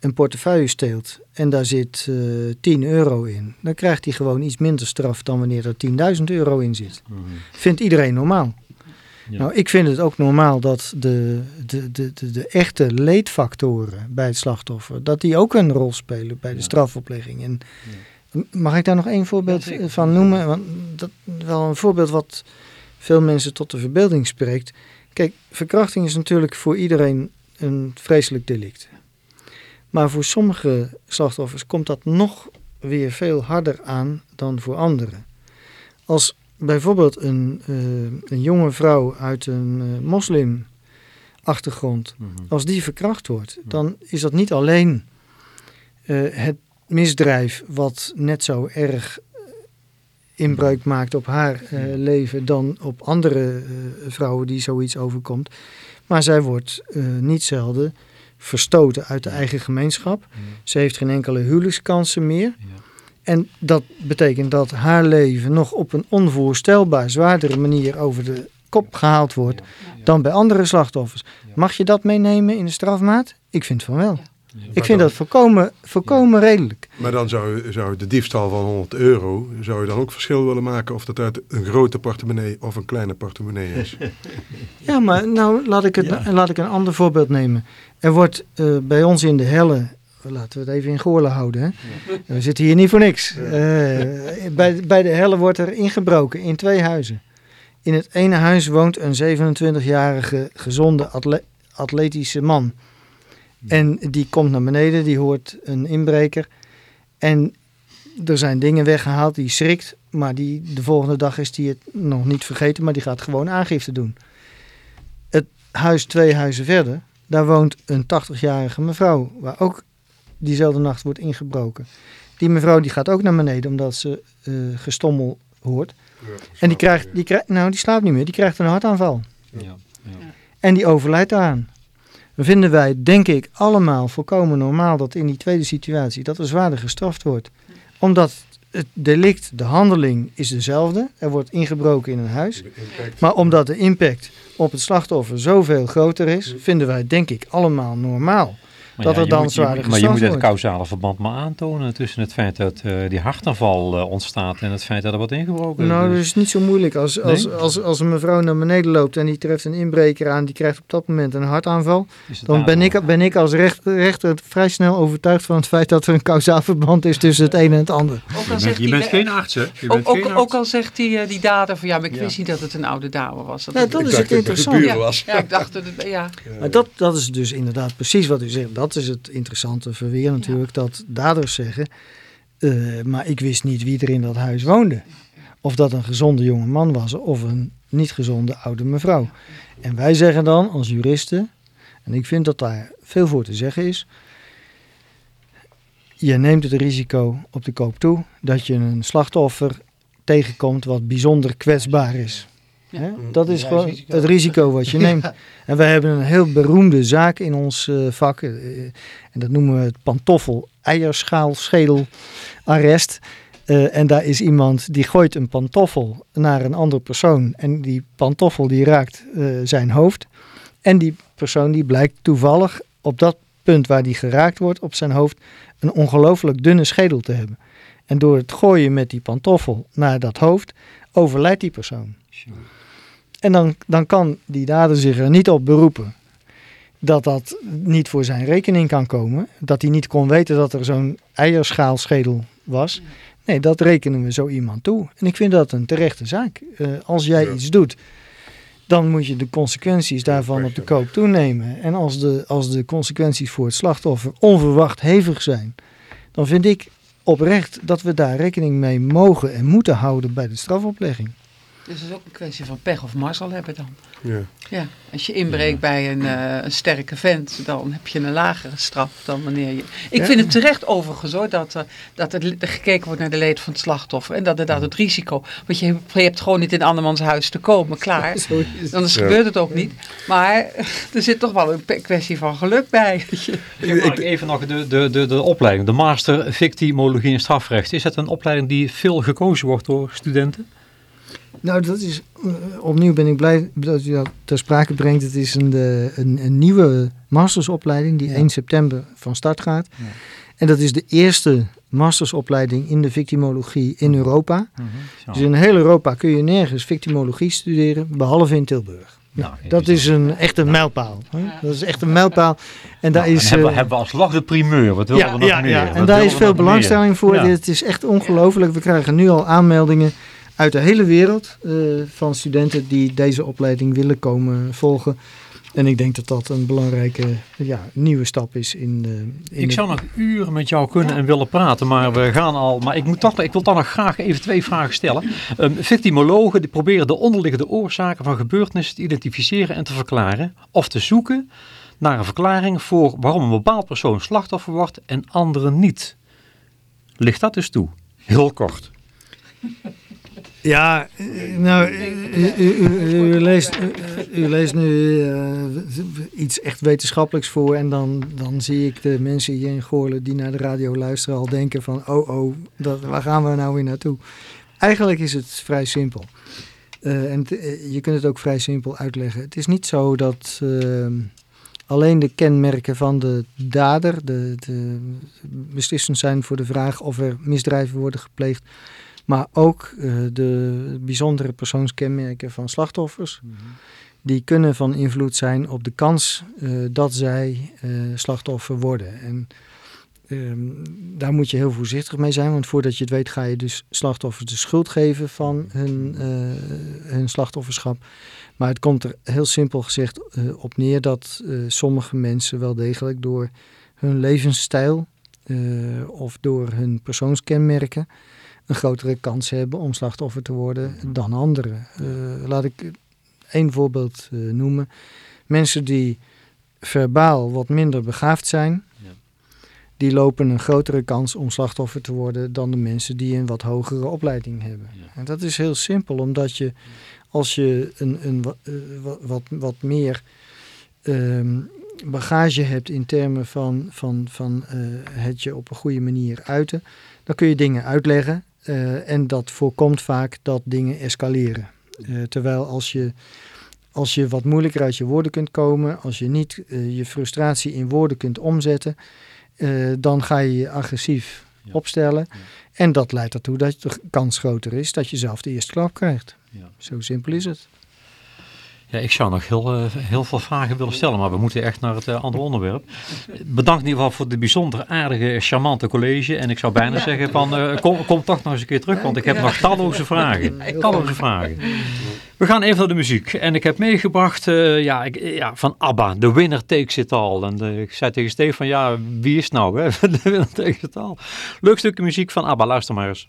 een portefeuille steelt en daar zit eh 10 euro in, dan krijgt hij gewoon iets minder straf dan wanneer er 10.000 euro in zit. Mhm. Vindt iedereen normaal. Ja. Nou, ik vind het ook normaal dat de, de, de, de, de echte leedfactoren bij het slachtoffer, dat die ook een rol spelen bij de Ja. strafoplegging. En mag ik daar nog één voorbeeld Ja, van noemen? Want dat wel een voorbeeld wat veel mensen tot de verbeelding spreekt. Kijk, verkrachting is natuurlijk voor iedereen een vreselijk delict. Maar voor sommige slachtoffers komt dat nog weer veel harder aan dan voor anderen. Als bijvoorbeeld een, eh, een jonge vrouw uit een eh, moslimachtergrond, Mhm. als die verkracht wordt, dan is dat niet alleen eh, het misdrijf wat net zo erg eh, inbreuk maakt op haar eh, leven dan op andere eh, vrouwen die zoiets overkomt. Maar zij wordt niet zelden verstoten uit de eigen gemeenschap. Ze heeft geen enkele huwelijkskansen meer. Ja. En dat betekent dat haar leven nog op een onvoorstelbaar zwaardere manier over de kop gehaald wordt dan bij andere slachtoffers. Mag je dat meenemen in de strafmaat? Ik vind van wel. Ik vind dat volkomen, volkomen redelijk. Maar dan zou, zou de diefstal van 100 euro, zou je dan ook verschil willen maken of dat uit een grote portemonnee of een kleine portemonnee is? Ja, maar nou laat ik, het, laat ik een ander voorbeeld nemen. Er wordt eh, bij ons in de helle, laten we het even in Goorlen houden. Hè? We zitten hier niet voor niks. Eh, bij, bij de helle wordt er ingebroken in twee huizen. In het ene huis woont een 27-jarige gezonde atle- atletische man. En die komt naar beneden, die hoort een inbreker. En er zijn dingen weggehaald, die schrikt. Maar die, de volgende dag is hij het nog niet vergeten, maar die gaat gewoon aangifte doen. Het huis twee huizen verder, daar woont een 80-jarige mevrouw, waar ook diezelfde nacht wordt ingebroken. Die mevrouw die gaat ook naar beneden omdat ze eh, gestommel hoort. En die krijgt, die krijgt, nou die slaapt niet meer, die krijgt een hartaanval. Ja. Ja. En die overlijdt daaraan. Dan vinden wij, denk ik, allemaal volkomen normaal dat in die tweede situatie dat er zwaarder gestraft wordt. Omdat het delict, de handeling is dezelfde. Er wordt ingebroken in een huis. Maar omdat de impact op het slachtoffer zoveel groter is, vinden wij, denk ik, allemaal normaal. Maar Dat er je dan moet- zwaarder moet- Maar je moet het causale verband maar aantonen tussen het feit dat eh, die hartaanval eh, ontstaat en het feit dat er wordt ingebroken. Nou, dat Dus- is niet zo moeilijk. Als, als, Nee? als, als een mevrouw naar beneden loopt en die treft een inbreker aan, die krijgt op dat moment een hartaanval. is Dan ben ik, ben ik als recht- rechter vrij snel overtuigd van het feit dat er een kausaal verband is tussen het een en het ander. Ook al Je bent, zegt je die- bent geen arts, hè? Je Ook, bent ook, geen ook al zegt die, eh, die dader van ja, maar ik Ja. wist niet dat het een oude dame was. Dat Nou, het- dat is het dat buren ja, was. ja, ik dacht dat het, ja. Maar dat, dat is dus inderdaad precies wat u zegt. Dat is het interessante verweer natuurlijk. Dat daders zeggen, Eh, maar ik wist niet wie er in dat huis woonde. Of dat een gezonde jonge man was of een niet gezonde oude mevrouw. En wij zeggen dan als juristen, en ik vind dat daar veel voor te zeggen is. Je neemt het risico op de koop toe dat je een slachtoffer tegenkomt wat bijzonder kwetsbaar is. Ja. Hè? Dat is Ja, gewoon risico. het risico wat je neemt. En wij hebben een heel beroemde zaak in ons eh, vak. eh, en dat noemen we het pantoffel eierschaal schedel arrest. Eh, en daar is iemand die gooit een pantoffel naar een andere persoon. En die pantoffel die raakt eh, zijn hoofd. En die persoon die blijkt toevallig op dat punt waar die geraakt wordt op zijn hoofd een ongelooflijk dunne schedel te hebben. En door het gooien met die pantoffel naar dat hoofd overlijdt die persoon. En dan, dan kan die dader zich er niet op beroepen dat dat niet voor zijn rekening kan komen. Dat hij niet kon weten dat er zo'n eierschaalschedel was. Nee, dat rekenen we zo iemand toe. En ik vind dat een terechte zaak. Eh, als jij Ja. iets doet, dan moet je de consequenties daarvan op de koop toenemen. En als de, als de consequenties voor het slachtoffer onverwacht hevig zijn, dan vind ik oprecht dat we daar rekening mee mogen en moeten houden bij de strafoplegging. Dus het is ook een kwestie van pech of mazzel hebben dan. Ja. Ja, als je inbreekt bij een, eh, een sterke vent, dan heb je een lagere straf dan wanneer je... Ik Ja. vind het terecht overigens hoor, dat, eh, dat er gekeken wordt naar de leed van het slachtoffer. En dat inderdaad het risico, want je, hebt- je hebt gewoon niet in andermans huis te komen, klaar. Zo is het. Anders Ja. gebeurt het ook niet. Maar er zit toch wel een kwestie van geluk bij. dat Ik even nog de, de, de, de opleiding, de master victimologie en strafrecht. Is dat een opleiding die veel gekozen wordt door studenten? Nou, dat is, eh, opnieuw ben ik blij dat u dat ter sprake brengt. Het is een, de, een, een nieuwe mastersopleiding die Ja. 1 september van start gaat. Ja. En dat is de eerste mastersopleiding in de victimologie in Europa. Zo. Dus in heel Europa kun je nergens victimologie studeren, behalve in Tilburg. Nou, Dat is een, echt een mijlpaal. Hè? Dat is echt een mijlpaal. En daar Nou, is... en hebben, we- eh, hebben we alsnog de primeur. Wat willen ja, we nog ja, meer? ja. En daar is veel meer? belangstelling voor. Ja. Het is echt ongelooflijk. We krijgen nu al aanmeldingen uit de hele wereld eh, van studenten die deze opleiding willen komen volgen. En ik denk dat dat een belangrijke ja, nieuwe stap is in, eh, in Ik zou nog uren met jou kunnen en willen praten, maar we gaan al. Maar ik, moet toch, ik wil dan nog graag even twee vragen stellen. Um, victimologen die proberen de onderliggende oorzaken van gebeurtenissen te identificeren en te verklaren. Of te zoeken naar een verklaring voor waarom een bepaald persoon slachtoffer wordt en anderen niet. Ligt dat dus toe? Heel kort. Ja, nou, u, leest, u, leest nu eh, iets echt wetenschappelijks voor en dan, dan zie ik de mensen hier in Goorlen die naar de radio luisteren al denken van, oh oh, waar gaan we nou weer naartoe? Eigenlijk is het vrij simpel. Eh, en eh, je kunt het ook vrij simpel uitleggen. Het is niet zo dat alleen de kenmerken van de dader de, de, beslissend zijn voor de vraag of er misdrijven worden gepleegd. Maar ook eh, de bijzondere persoonskenmerken van slachtoffers. Die kunnen van invloed zijn op de kans eh, dat zij eh, slachtoffer worden. En ehm, daar moet je heel voorzichtig mee zijn. Want voordat je het weet ga je dus slachtoffers de schuld geven van hun, hun slachtofferschap. Maar het komt er heel simpel gezegd op neer dat sommige mensen wel degelijk door hun levensstijl of door hun persoonskenmerken een grotere kans hebben om slachtoffer te worden dan anderen. Eh, laat ik één voorbeeld eh, noemen. Mensen die verbaal wat minder begaafd zijn, Ja. die lopen een grotere kans om slachtoffer te worden dan de mensen die een wat hogere opleiding hebben. Ja. En dat is heel simpel, omdat je als je een, een wa- eh, wat, wat, wat meer ehm, bagage hebt in termen van, van, van het je op een goede manier uiten, dan kun je dingen uitleggen. Eh, en dat voorkomt vaak dat dingen escaleren. Eh, terwijl als je, als je wat moeilijker uit je woorden kunt komen, als je niet eh, je frustratie in woorden kunt omzetten, dan ga je je agressief Ja. opstellen. Ja. En dat leidt ertoe dat de kans groter is dat je zelf de eerste klap krijgt. Ja. Zo simpel is het. Ja, ik zou nog heel, eh, heel veel vragen willen stellen, maar we moeten echt naar het eh, andere onderwerp. Bedankt in ieder geval voor de bijzonder aardige, charmante college. En ik zou bijna zeggen van, eh, kom, kom toch nog eens een keer terug, want ik heb nog talloze vragen. Talloze vragen. We gaan even naar de muziek. En ik heb meegebracht uh, ja, ik, ja, van ABBA, The Winner Takes It All. En uh, ik zei tegen Stefan, ja, wie is het nou? Hè? The Winner Takes It All. Leuk stukje muziek van ABBA, luister maar eens.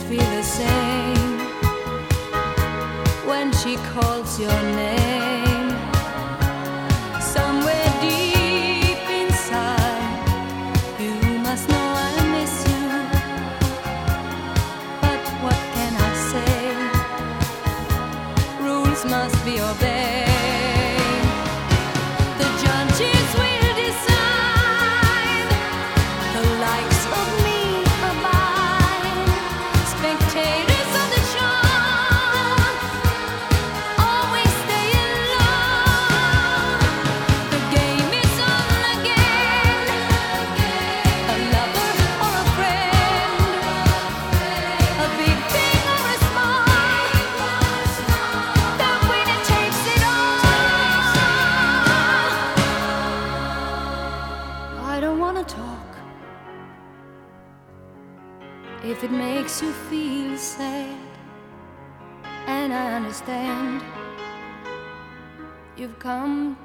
should be the same when she calls your name. Somewhere deep inside, you must know I miss you. But what can I say? Rules must be obeyed.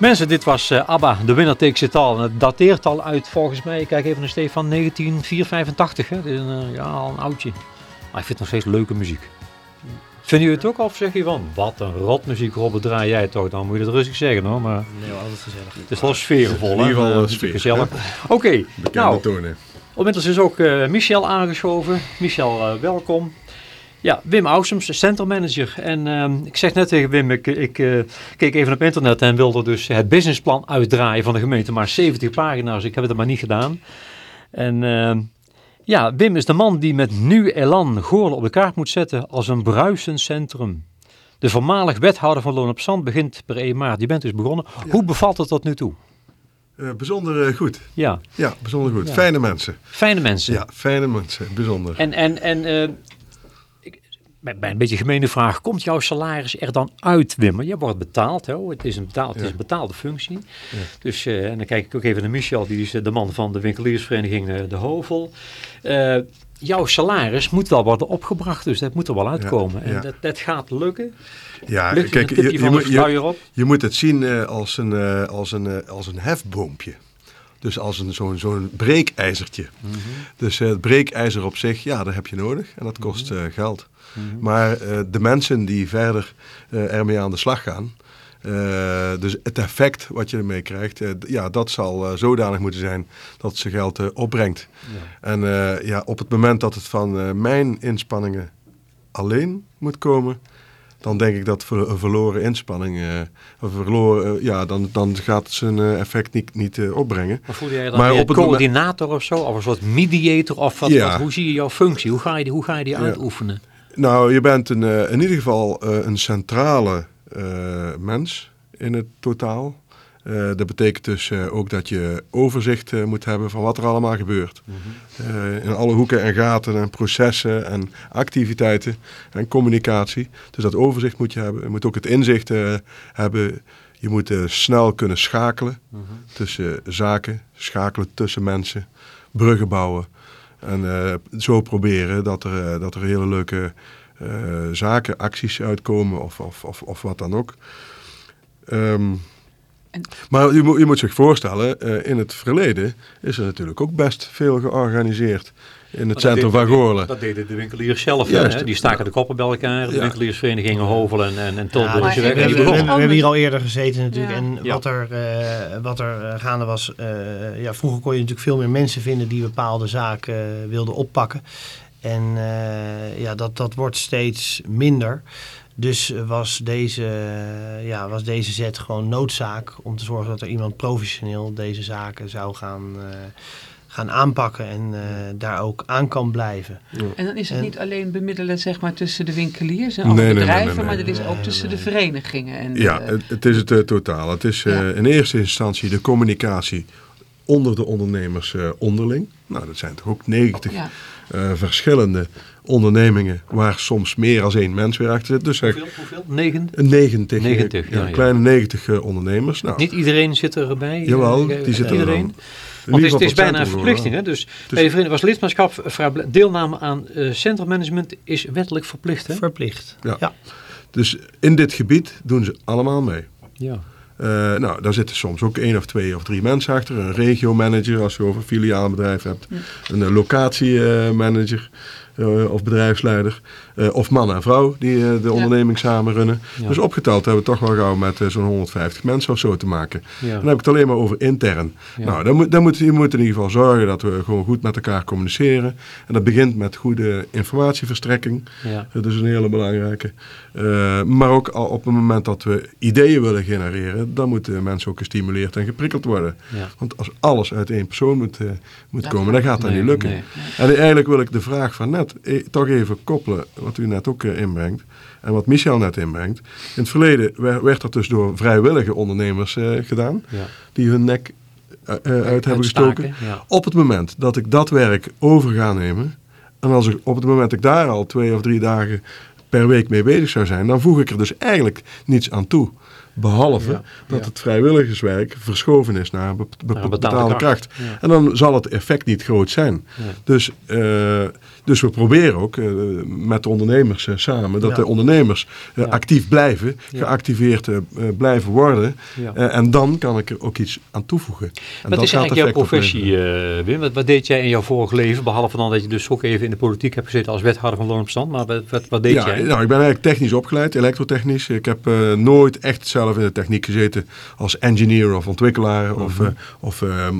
Mensen, dit was uh, ABBA, de winnaar takes it all. Het dateert al uit, volgens mij, ik kijk even naar Stefan, 1984. Hè? Dit is een, uh, ja, al een oudje. Maar ik vind het nog steeds leuke muziek. Vind je het ook of zeg je van, wat een rotmuziek Robert, draai jij toch? Dan moet je het rustig zeggen hoor. Maar nee, altijd gezellig. Het is wel sfeervol. In ieder geval uh, sfeer. Gezellig. Oké, okay, nou, inmiddels is ook uh, Michel aangeschoven. Michel, uh, welkom. Ja, Wim Ausums, centrummanager. En ehm, ik zeg net tegen Wim, ik, ik eh, keek even op internet en wilde dus het businessplan uitdraaien van de gemeente. Maar 70 pagina's, ik heb het maar niet gedaan. En ehm, ja, Wim is de man die met nieuw elan Goorlen op de kaart moet zetten als een bruisend centrum. De voormalig wethouder van Loon op Zand begint per 1 maart. Je bent dus begonnen. Hoe bevalt het tot nu toe? Eh, bijzonder eh, goed. Ja, Ja, bijzonder goed. Ja. Fijne mensen. fijne mensen. Ja, fijne mensen. Bijzonder. En, en, en bij, een beetje gemene vraag, komt jouw salaris er dan uit, Wim? Je wordt betaald, hè? het, is een betaald, het is een betaalde functie. Dus, eh, en dan kijk ik ook even naar Michel, die is eh, de man van de winkeliersvereniging eh, De Hovel. Jouw salaris moet wel worden opgebracht, dus dat moet er wel uitkomen. en ja. dat, dat gaat lukken. Ja, Lukt kijk, je, je, je, je moet het zien als, een, als, een, als een hefboompje. Dus als een, zo'n, zo'n breekijzertje. Mhm. Dus eh, het breekijzer op zich, ja, dat heb je nodig. En dat kost Mhm. eh, geld. Maar eh, de mensen die verder ermee aan de slag gaan... dus het effect wat je ermee krijgt, d- ja, dat zal zodanig moeten zijn dat zijn geld opbrengt. En eh, ja, op het moment dat het van mijn inspanningen alleen moet komen, dan denk ik dat een verloren inspanning, eh, een verloren, eh, ja, dan, dan gaat het zijn eh, effect niet, niet eh, opbrengen. Maar voel jij je dan Maar op coördinator of zo? Of een soort mediator? Of wat, Ja. wat- hoe zie je jouw functie? Hoe ga je die, hoe ga je die uitoefenen? Nou, je bent een, eh, in ieder geval eh, een centrale eh, mens in het totaal. Eh, dat betekent dus eh, ook dat je overzicht eh, moet hebben van wat er allemaal gebeurt. Eh, in alle hoeken en gaten en processen en activiteiten en communicatie. Dus dat overzicht moet je hebben. Je moet ook het inzicht hebben. Je moet snel kunnen schakelen tussen zaken, schakelen tussen mensen, bruggen bouwen. En zo proberen dat er, dat er hele leuke zaken, acties uitkomen of, of, of, of wat dan ook. Ehm, En- maar je moet, je moet zich voorstellen, eh, in het verleden is er natuurlijk ook best veel georganiseerd in het centrum van Goorlen. Dat deden de winkeliers zelf. hè, Juist. hè? Die staken de koppen bij elkaar. De Ja. winkeliersverenigingen Hovel en, en, en Ja, Tilburg. ze we, we- niet we- we- begonnen. we hebben hier al eerder gezeten natuurlijk. Ja. En Ja. wat er, eh, wat er eh, gaande was, eh, ja, vroeger kon je natuurlijk veel meer mensen vinden die bepaalde zaken wilden oppakken. En eh, ja, dat, dat wordt steeds minder. Dus was deze, ja, was deze zet gewoon noodzaak om te zorgen dat er iemand professioneel deze zaken zou gaan, eh, gaan aanpakken en eh, daar ook aan kan blijven. En dan is het En- niet alleen bemiddelen zeg maar, tussen de winkeliers en Nee, alle nee, nee, bedrijven, nee, nee. maar dat is ook tussen nee. de verenigingen. En Ja, de- het, het is het eh, totaal. Het is eh, Ja. in eerste instantie de communicatie onder de ondernemers eh, onderling. Nou, dat zijn toch ook 90 ja. eh, verschillende ondernemingen waar soms meer dan één mens weer achter zit. Dus zeg Hoeveel? Hoeveel? Negen? een 90, eh, 90, ja, ja. kleine 90 eh, ondernemers. Nou, Niet iedereen zit erbij. Jawel, eh, die er iedereen. Want het is, het is geval bijna een verplichting. Hè? Dus bij de was lidmaatschap, deelname aan eh centrummanagement is wettelijk verplicht. Hè? Verplicht. Ja. ja. Dus in dit gebied doen ze allemaal mee. Ja. Eh, nou, daar zitten soms ook één of twee of drie mensen achter. Een regiomanager als je over een filiaalbedrijf hebt. Een uh, locatiemanager eh, of bedrijfsleider. Eh, of man en vrouw die eh, de onderneming samen runnen. Dus opgeteld hebben we toch wel gauw met eh, zo'n 150 mensen of zo te maken. Dan heb ik het alleen maar over intern. Nou, dan moet, dan moet, je moet in ieder geval zorgen dat we gewoon goed met elkaar communiceren. En dat begint met goede informatieverstrekking. Dat is een hele belangrijke. Maar ook al op het moment dat we ideeën willen genereren, dan moeten mensen ook gestimuleerd en geprikkeld worden. Ja. Want als alles uit één persoon moet, moet komen, dan gaat dat Nee, niet lukken. nee. En eigenlijk wil ik de vraag van net eh, toch even koppelen, wat u net ook eh, inbrengt. En wat Michel net inbrengt. In het verleden werd, dat dus door vrijwillige ondernemers eh, gedaan. Ja. Die hun nek eh, uit hebben gestoken. Ja. Op het moment dat ik dat werk over ga nemen. En als ik op het moment dat ik daar al twee of drie dagen per week mee bezig zou zijn. Dan voeg ik er dus eigenlijk niets aan toe. Behalve Ja, dat ja. het vrijwilligerswerk verschoven is naar een be- be- betaalde, betaalde kracht. kracht, ja. En dan zal het effect niet groot zijn. Dus, dus we proberen ook eh, met de ondernemers eh, samen dat Ja. de ondernemers eh, Ja. actief blijven, Ja. geactiveerd eh, eh, blijven worden. Ja. Eh, en dan kan ik er ook iets aan toevoegen. En Wat dat is eigenlijk jouw professie, eh, Wim? Wat, wat deed jij in jouw vorige leven? Behalve dan dat je dus ook even in de politiek hebt gezeten als wethouder van Loon op Zand. Maar wat, wat, wat deed ja, jij? Nou, ik ben eigenlijk technisch opgeleid, elektrotechnisch. Ik heb eh, nooit echt zelf zelf in de techniek gezeten als engineer of ontwikkelaar of, eh, of ehm,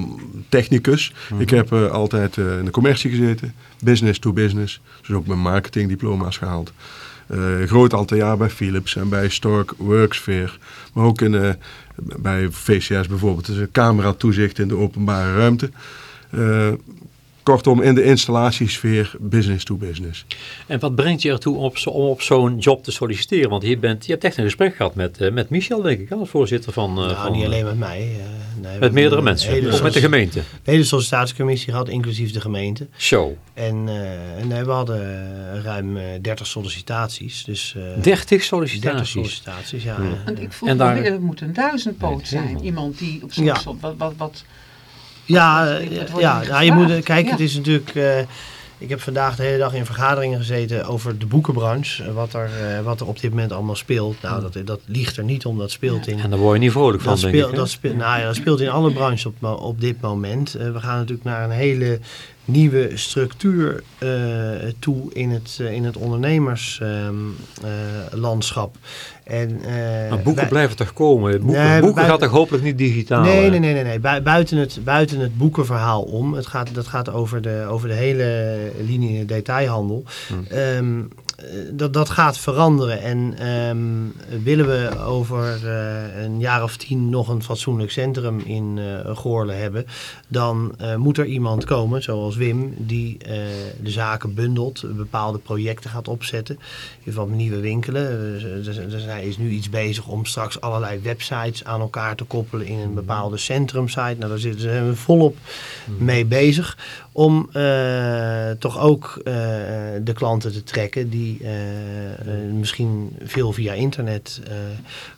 technicus. Ik heb eh, altijd eh, in de commercie gezeten, business to business. Dus ook mijn marketingdiploma's gehaald. Eh, Een groot aantal jaar bij Philips en bij Stork Worksphere. Maar ook in, eh, bij VCS bijvoorbeeld. Dus een cameratoezicht in de openbare ruimte. Eh, kortom, in de installatiesfeer business to business. En wat brengt je ertoe op zo- om op zo'n job te solliciteren? Want je, bent, je hebt echt een gesprek gehad met, eh, met Michel, denk ik, als voorzitter van... eh, Nou, van niet eh, alleen met mij. eh, nee, Met meerdere mensen, hele of met de gemeente. een hele sollicitatiecommissie gehad, inclusief de gemeente. Zo, En, eh, nee, we hadden ruim eh, 30 sollicitaties. Dus, eh 30 30 sollicitaties. sollicitaties, ja. En ik voel En me daar- het moet een duizendpoot zijn. Iemand die op zo'n Ja. soort- wat, wat, wat, Ja, eh, ja, nou, je moet, kijk, Ja. het is natuurlijk... eh, ik heb vandaag de hele dag in vergaderingen gezeten over de boekenbranche. eh, Wat er, eh, wat er op dit moment allemaal speelt. Nou, dat, dat ligt er niet om. Dat speelt in... En daar word je niet vrolijk van, denk speel, ik. dat, speel, nou ja, dat speelt in alle branches op, op dit moment. Eh, we gaan natuurlijk naar een hele nieuwe structuur eh, toe in het, eh, in het ondernemerslandschap. en, eh, maar boeken wij- blijven toch komen? Boeken, Nee, boeken gaat toch hopelijk niet digitaal? Nee, nee, nee, nee. nee. Bui- buiten, het, buiten het boekenverhaal om. Het gaat, dat gaat over de, over de hele linie detailhandel. Hmm. Ehm, eh, dat, dat gaat veranderen. En ehm, willen we over eh, een jaar of tien nog een fatsoenlijk centrum in eh Goorlen hebben, dan eh, moet er iemand komen, zoals Wim, die eh, de zaken bundelt, bepaalde projecten gaat opzetten. In geval nieuwe winkelen. Eh, dus- dus hij is nu iets bezig om straks allerlei websites aan elkaar te koppelen in een bepaalde centrumsite. Nou, daar zitten ze volop mee bezig. Om eh, toch ook eh, de klanten te trekken die eh, misschien veel via internet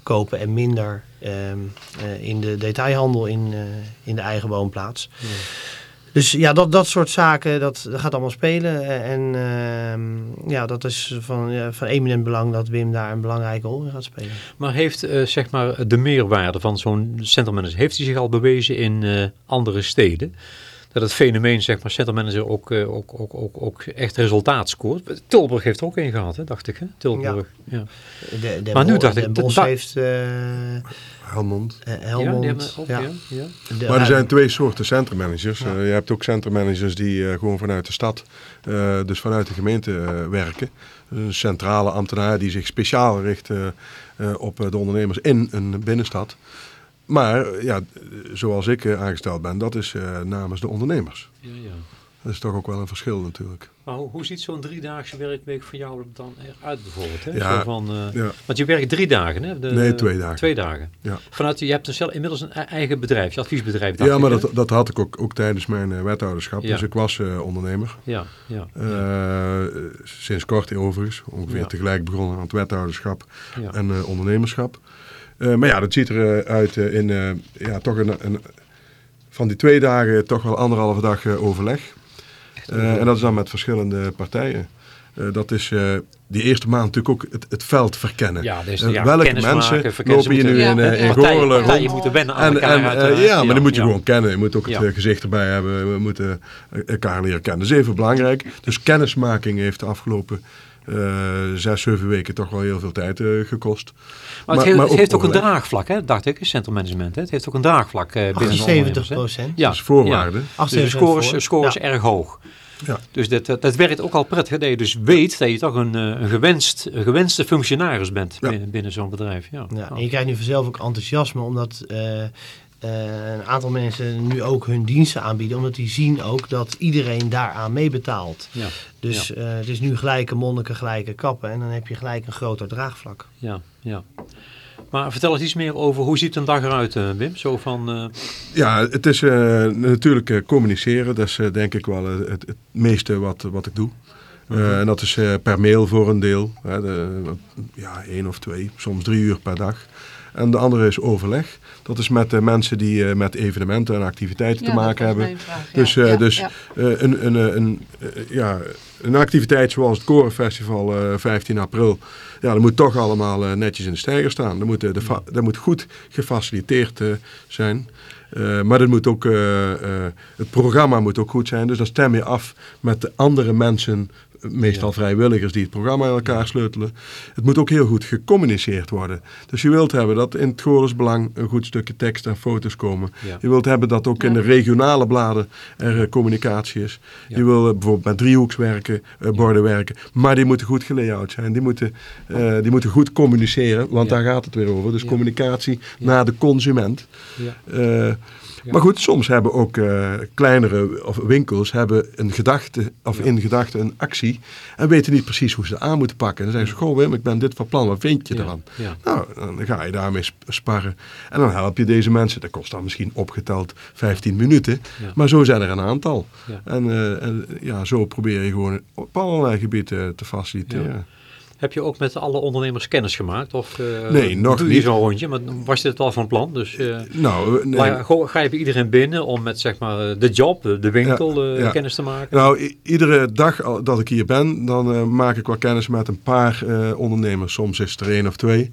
kopen en minder ehm, eh, in de detailhandel in, in de eigen woonplaats. Dus ja, dat, dat soort zaken, dat, dat gaat allemaal spelen. En ehm, ja, dat is van, ja, van eminent belang dat Wim daar een belangrijke rol in gaat spelen. Maar heeft zeg maar de meerwaarde van zo'n centrummanager, heeft hij zich al bewezen in andere steden? Dat het fenomeen zeg maar centrummanager ook, eh, ook, ook, ook, ook echt resultaat scoort. Tilburg heeft er ook een gehad, hè, dacht ik. Hè? Tilburg. Ja. De, de Maar nu dacht ik, Bosch dat- heeft eh Helmond. eh, Helmond. ook, ja. ja. Ja, De- Maar er zijn twee soorten centrummanagers. Ja. Je hebt ook centrummanagers die eh, gewoon vanuit de stad, eh, dus vanuit de gemeente werken. Een centrale ambtenaar die zich speciaal richt eh, eh, op eh, de ondernemers in een binnenstad. Maar ja, zoals ik eh, aangesteld ben, dat is eh, namens de ondernemers. ja, ja. Dat is toch ook wel een verschil natuurlijk. Maar hoe, hoe ziet zo'n driedaagse werkweek voor jou dan eruit bijvoorbeeld? Hè? Ja, Zo van, eh, Ja. Want je werkt drie dagen, hè? De- Nee, twee dagen. Twee dagen. Ja. Vanuit, je hebt zelf inmiddels een e- eigen bedrijf, je adviesbedrijf. Ja, maar ik, dat, dat had ik ook, ook tijdens mijn wethouderschap. Ja. Dus ik was ondernemer. Ja, ja, sinds kort overigens. Ongeveer tegelijk begonnen aan het wethouderschap en ondernemerschap. Eh, maar ja, dat ziet eruit uit in eh, ja, toch een, een, van die twee dagen toch wel anderhalve dag eh, overleg. Eh, en dat is dan met verschillende partijen. Eh, dat is eh, die eerste maand natuurlijk ook het, het veld verkennen. Ja, dus Eh, ja, welke mensen maken, lopen je nu in, eh, Ja, in Goorlen rond? moeten wennen aan En, eh, ja, maar die moet je gewoon kennen. Je moet ook het eh, gezicht erbij hebben. We moeten eh, elkaar leren kennen. Dat is even belangrijk. Dus kennismaking heeft de afgelopen eh, zes, zeven weken toch wel heel veel tijd eh, gekost. Maar het, heeft, maar het heeft ook een draagvlak, hè, dacht ik, centrummanagement. Hè? Het heeft ook een draagvlak eh, binnen de 78 ondernemers. hè. procent. Ja, Dat is voorwaarde. ja. Dus de score is, score is Ja. erg hoog. Ja. Dus dat, dat, dat werkt ook al prettig. Dat je dus weet dat je toch een, eh, een, gewenst, een gewenste functionaris bent Ja. binnen, binnen zo'n bedrijf. Ja. Ja, Ja. en je krijgt nu vanzelf ook enthousiasme omdat eh, eh, een aantal mensen nu ook hun diensten aanbieden. Omdat die zien ook dat iedereen daaraan meebetaalt. Ja. Dus eh, het is nu gelijke monniken, gelijke kappen. En dan heb je gelijk een groter draagvlak. Ja, ja. Maar vertel eens iets meer over hoe ziet een dag eruit, eh, Wim? Zo van, eh, Ja, het is eh, natuurlijk eh, communiceren. Dat is denk ik wel het, het meeste wat, wat ik doe. Eh, en dat is eh, per mail voor een deel. Hè, de, ja, één of twee, soms drie uur per dag. En de andere is overleg. Dat is met de mensen die eh, met evenementen en activiteiten te Ja, maken hebben. mijn vraag, ja. Dus, eh, Ja, dus eh, een, een, een, ja, een activiteit zoals het Korenfestival eh 15 april. Ja, dat moet toch allemaal netjes in de stijger staan. Dat moet, de dat moet goed gefaciliteerd zijn. Maar dat moet ook, het programma moet ook goed zijn. Dus dan stem je af met de andere mensen meestal Ja. vrijwilligers die het programma in elkaar sleutelen. Het moet ook heel goed gecommuniceerd worden. Dus je wilt hebben dat in het Goorles Belang een goed stukje tekst en foto's komen. Ja. Je wilt hebben dat ook in de regionale bladen er eh, communicatie is. Ja. Je wil eh, bijvoorbeeld met driehoeks werken, eh, borden werken. Maar die moeten goed gelayout zijn. Die moeten, eh, die moeten goed communiceren, want Ja. daar gaat het weer over. Dus Ja. communicatie naar de consument. Ja. Eh, Ja. Maar goed, soms hebben ook eh, kleinere of winkels hebben een gedachte, of Ja. in gedachte een actie en weten niet precies hoe ze aan moeten pakken. En dan zeggen ze, goh Wim, ik ben dit van plan, wat vind je ervan? Ja. Nou, dan ga je daarmee sp- sparren. En dan help je deze mensen. Dat kost dan misschien opgeteld 15 minuten. Maar zo zijn er een aantal. En, eh, en ja, zo probeer je gewoon op allerlei gebieden te faciliteren. Heb je ook met alle ondernemers kennis gemaakt? Of, eh, Nee, nog doe je niet. zo'n rondje? Maar was dit al van plan? Dus, eh, Nou, eh, nee. maar ga je bij iedereen binnen om met zeg maar, de job, de, winkel, ja. kennis te maken? Nou, iedere dag dat ik hier ben, dan maak ik wel kennis met een paar ondernemers. Soms is het er één of twee.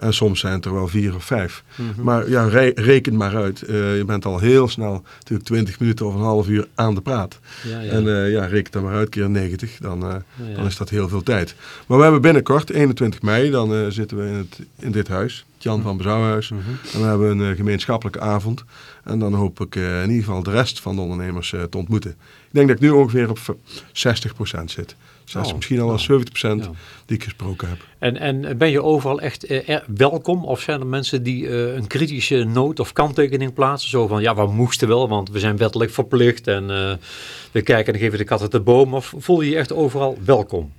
En soms zijn het er wel vier of vijf. Mhm. Maar ja, re- reken maar uit. Eh, je bent al heel snel, natuurlijk 20 minuten of een half uur aan de praat. ja, ja. En eh, ja, reken dan maar uit, keer 90. Dan, eh, Ja, dan is dat heel veel tijd. Maar we hebben binnenkort, 21 mei, dan zitten we in, het, in dit huis. Jan van Bezouwhuis. Mhm. En we hebben een eh, gemeenschappelijke avond. En dan hoop ik eh, in ieder geval de rest van de ondernemers eh, te ontmoeten. Ik denk dat ik nu ongeveer op v- 60% zit. 60, Oh, misschien al wel nou, 70% ja. die ik gesproken heb. En, en ben je overal echt er- welkom? Of zijn er mensen die een kritische noot of kanttekening plaatsen? Zo van, ja, we moesten wel, want we zijn wettelijk verplicht. En we kijken en geven de kat uit de boom. Of voel je je echt overal welkom?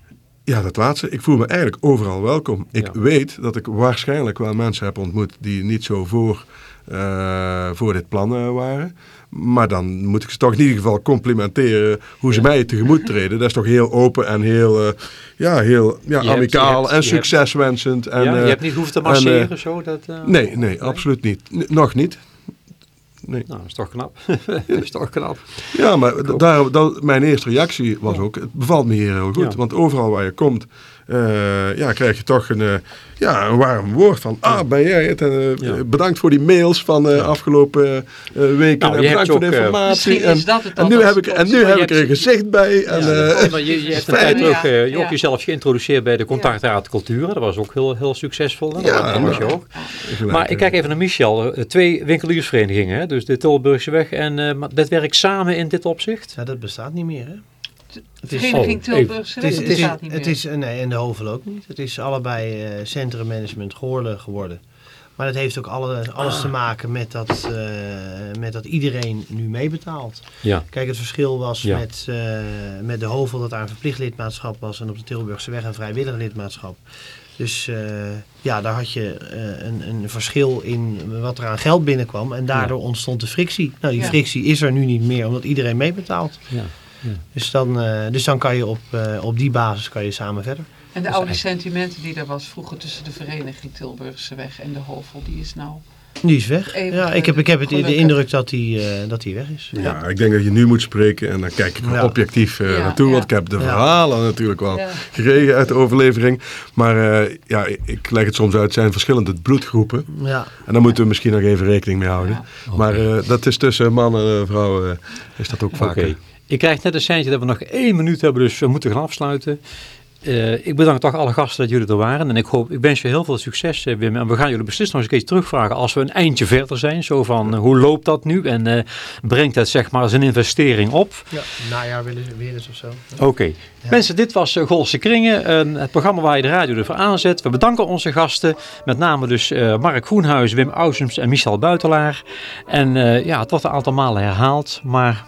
Ja, dat laatste. Ik voel me eigenlijk overal welkom. Ik Ja. weet dat ik waarschijnlijk wel mensen heb ontmoet die niet zo voor, eh, voor dit plan eh, waren. Maar dan moet ik ze toch in ieder geval complimenteren hoe ze mij tegemoet treden. Dat is toch heel open en heel, eh, ja, heel ja, amicaal hebt- en succeswensend. En, ja, je hebt niet hoeven te en, masseren, eh, zo? Dat, eh, nee, nee, absoluut niet. N- nog niet. Nee. Nou, dat is toch knap. dat is toch knap. Ja, maar daar, dat, mijn eerste reactie was ook, het bevalt me hier heel goed. Ja. Want overal waar je komt, eh, ja, krijg je toch een, eh, ja, een warm woord van, ah, ben jij het? En, eh, Ja. Bedankt voor die mails van de afgelopen eh, weken. Nou, en bedankt voor de ook, informatie. En, dat nu heb ik, en nu heb ik er een gezicht bij. En, Ja, eh, dat- je, je hebt een fijn. tijd terug eh, je Ja. ook jezelf geïntroduceerd bij de Contactraad Cultuur. Dat was ook heel, heel succesvol. hè? Ja, dat was je ook. Maar ik kijk even naar Michel. Twee winkeliersverenigingen, hè? dus de Tilburgse Weg. En eh, dat werkt samen in dit opzicht? Ja, dat bestaat niet meer, hè? Het is, Vereniging oh, Tilburgse het is, het is, bestaat niet het meer. is, nee, en de Hovel ook niet. Het is allebei eh centrummanagement Goorlen geworden. Maar dat heeft ook alle, alles Ah. te maken met dat, eh, met dat iedereen nu meebetaalt. Ja. Kijk, het verschil was Ja. met, eh, met de Hovel dat daar een verplicht lidmaatschap was en op de Tilburgse weg een vrijwillig lidmaatschap. Dus eh, ja, daar had je eh, een, een verschil in wat er aan geld binnenkwam en daardoor ontstond de frictie. Nou, die Ja. frictie is er nu niet meer omdat iedereen meebetaalt. Ja. Dus dan, eh, dus dan kan je op, eh, op die basis kan je samen verder. En de is oude sentimenten die er was vroeger tussen de vereniging Tilburgse Weg en de Hovel, die is nou... Die is weg. Even, ja, ik heb, ik heb het, de indruk dat die, eh, dat die weg is. Ja, ik denk dat je nu moet spreken en dan kijk ik er Ja. objectief eh, Ja, naartoe. ja. Want ik heb de Ja. verhalen natuurlijk wel Ja. gekregen uit de overlevering. Maar eh, ja, ik leg het soms uit, het zijn verschillende bloedgroepen. Ja. En daar moeten we misschien nog even rekening mee houden. Ja. Maar eh, dat is tussen man en vrouw eh, is dat ook Oké. vaker. Ik krijg net een seintje dat we nog één minuut hebben, dus we moeten gaan afsluiten. Eh, ik bedank toch alle gasten dat jullie er waren. En ik, hoop, ik wens je heel veel succes, eh, Wim. En we gaan jullie beslist nog eens een keer terugvragen als we een eindje verder zijn. Zo van, eh, hoe loopt dat nu? En brengt het zeg maar zijn investering op? ja. Najaar willen ze weer eens of zo. Oké. Mensen, dit was Golse Kringen, het programma waar je de radio ervoor aanzet. We bedanken onze gasten, met name dus Mark Groenhuis, Wim Ausums en Michel Buitelaar. En ja, het wordt een aantal malen herhaald, maar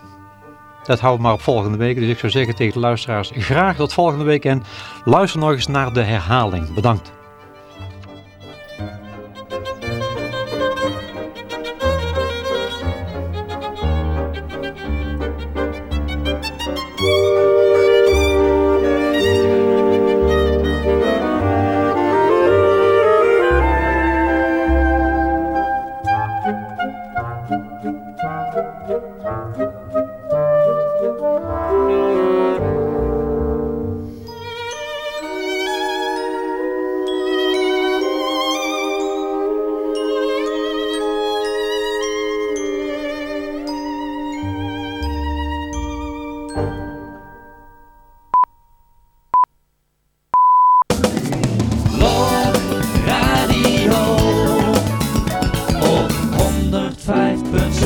dat houden we maar op volgende week. Dus ik zou zeggen tegen de luisteraars, graag tot volgende week en luister nog eens naar de herhaling. Bedankt.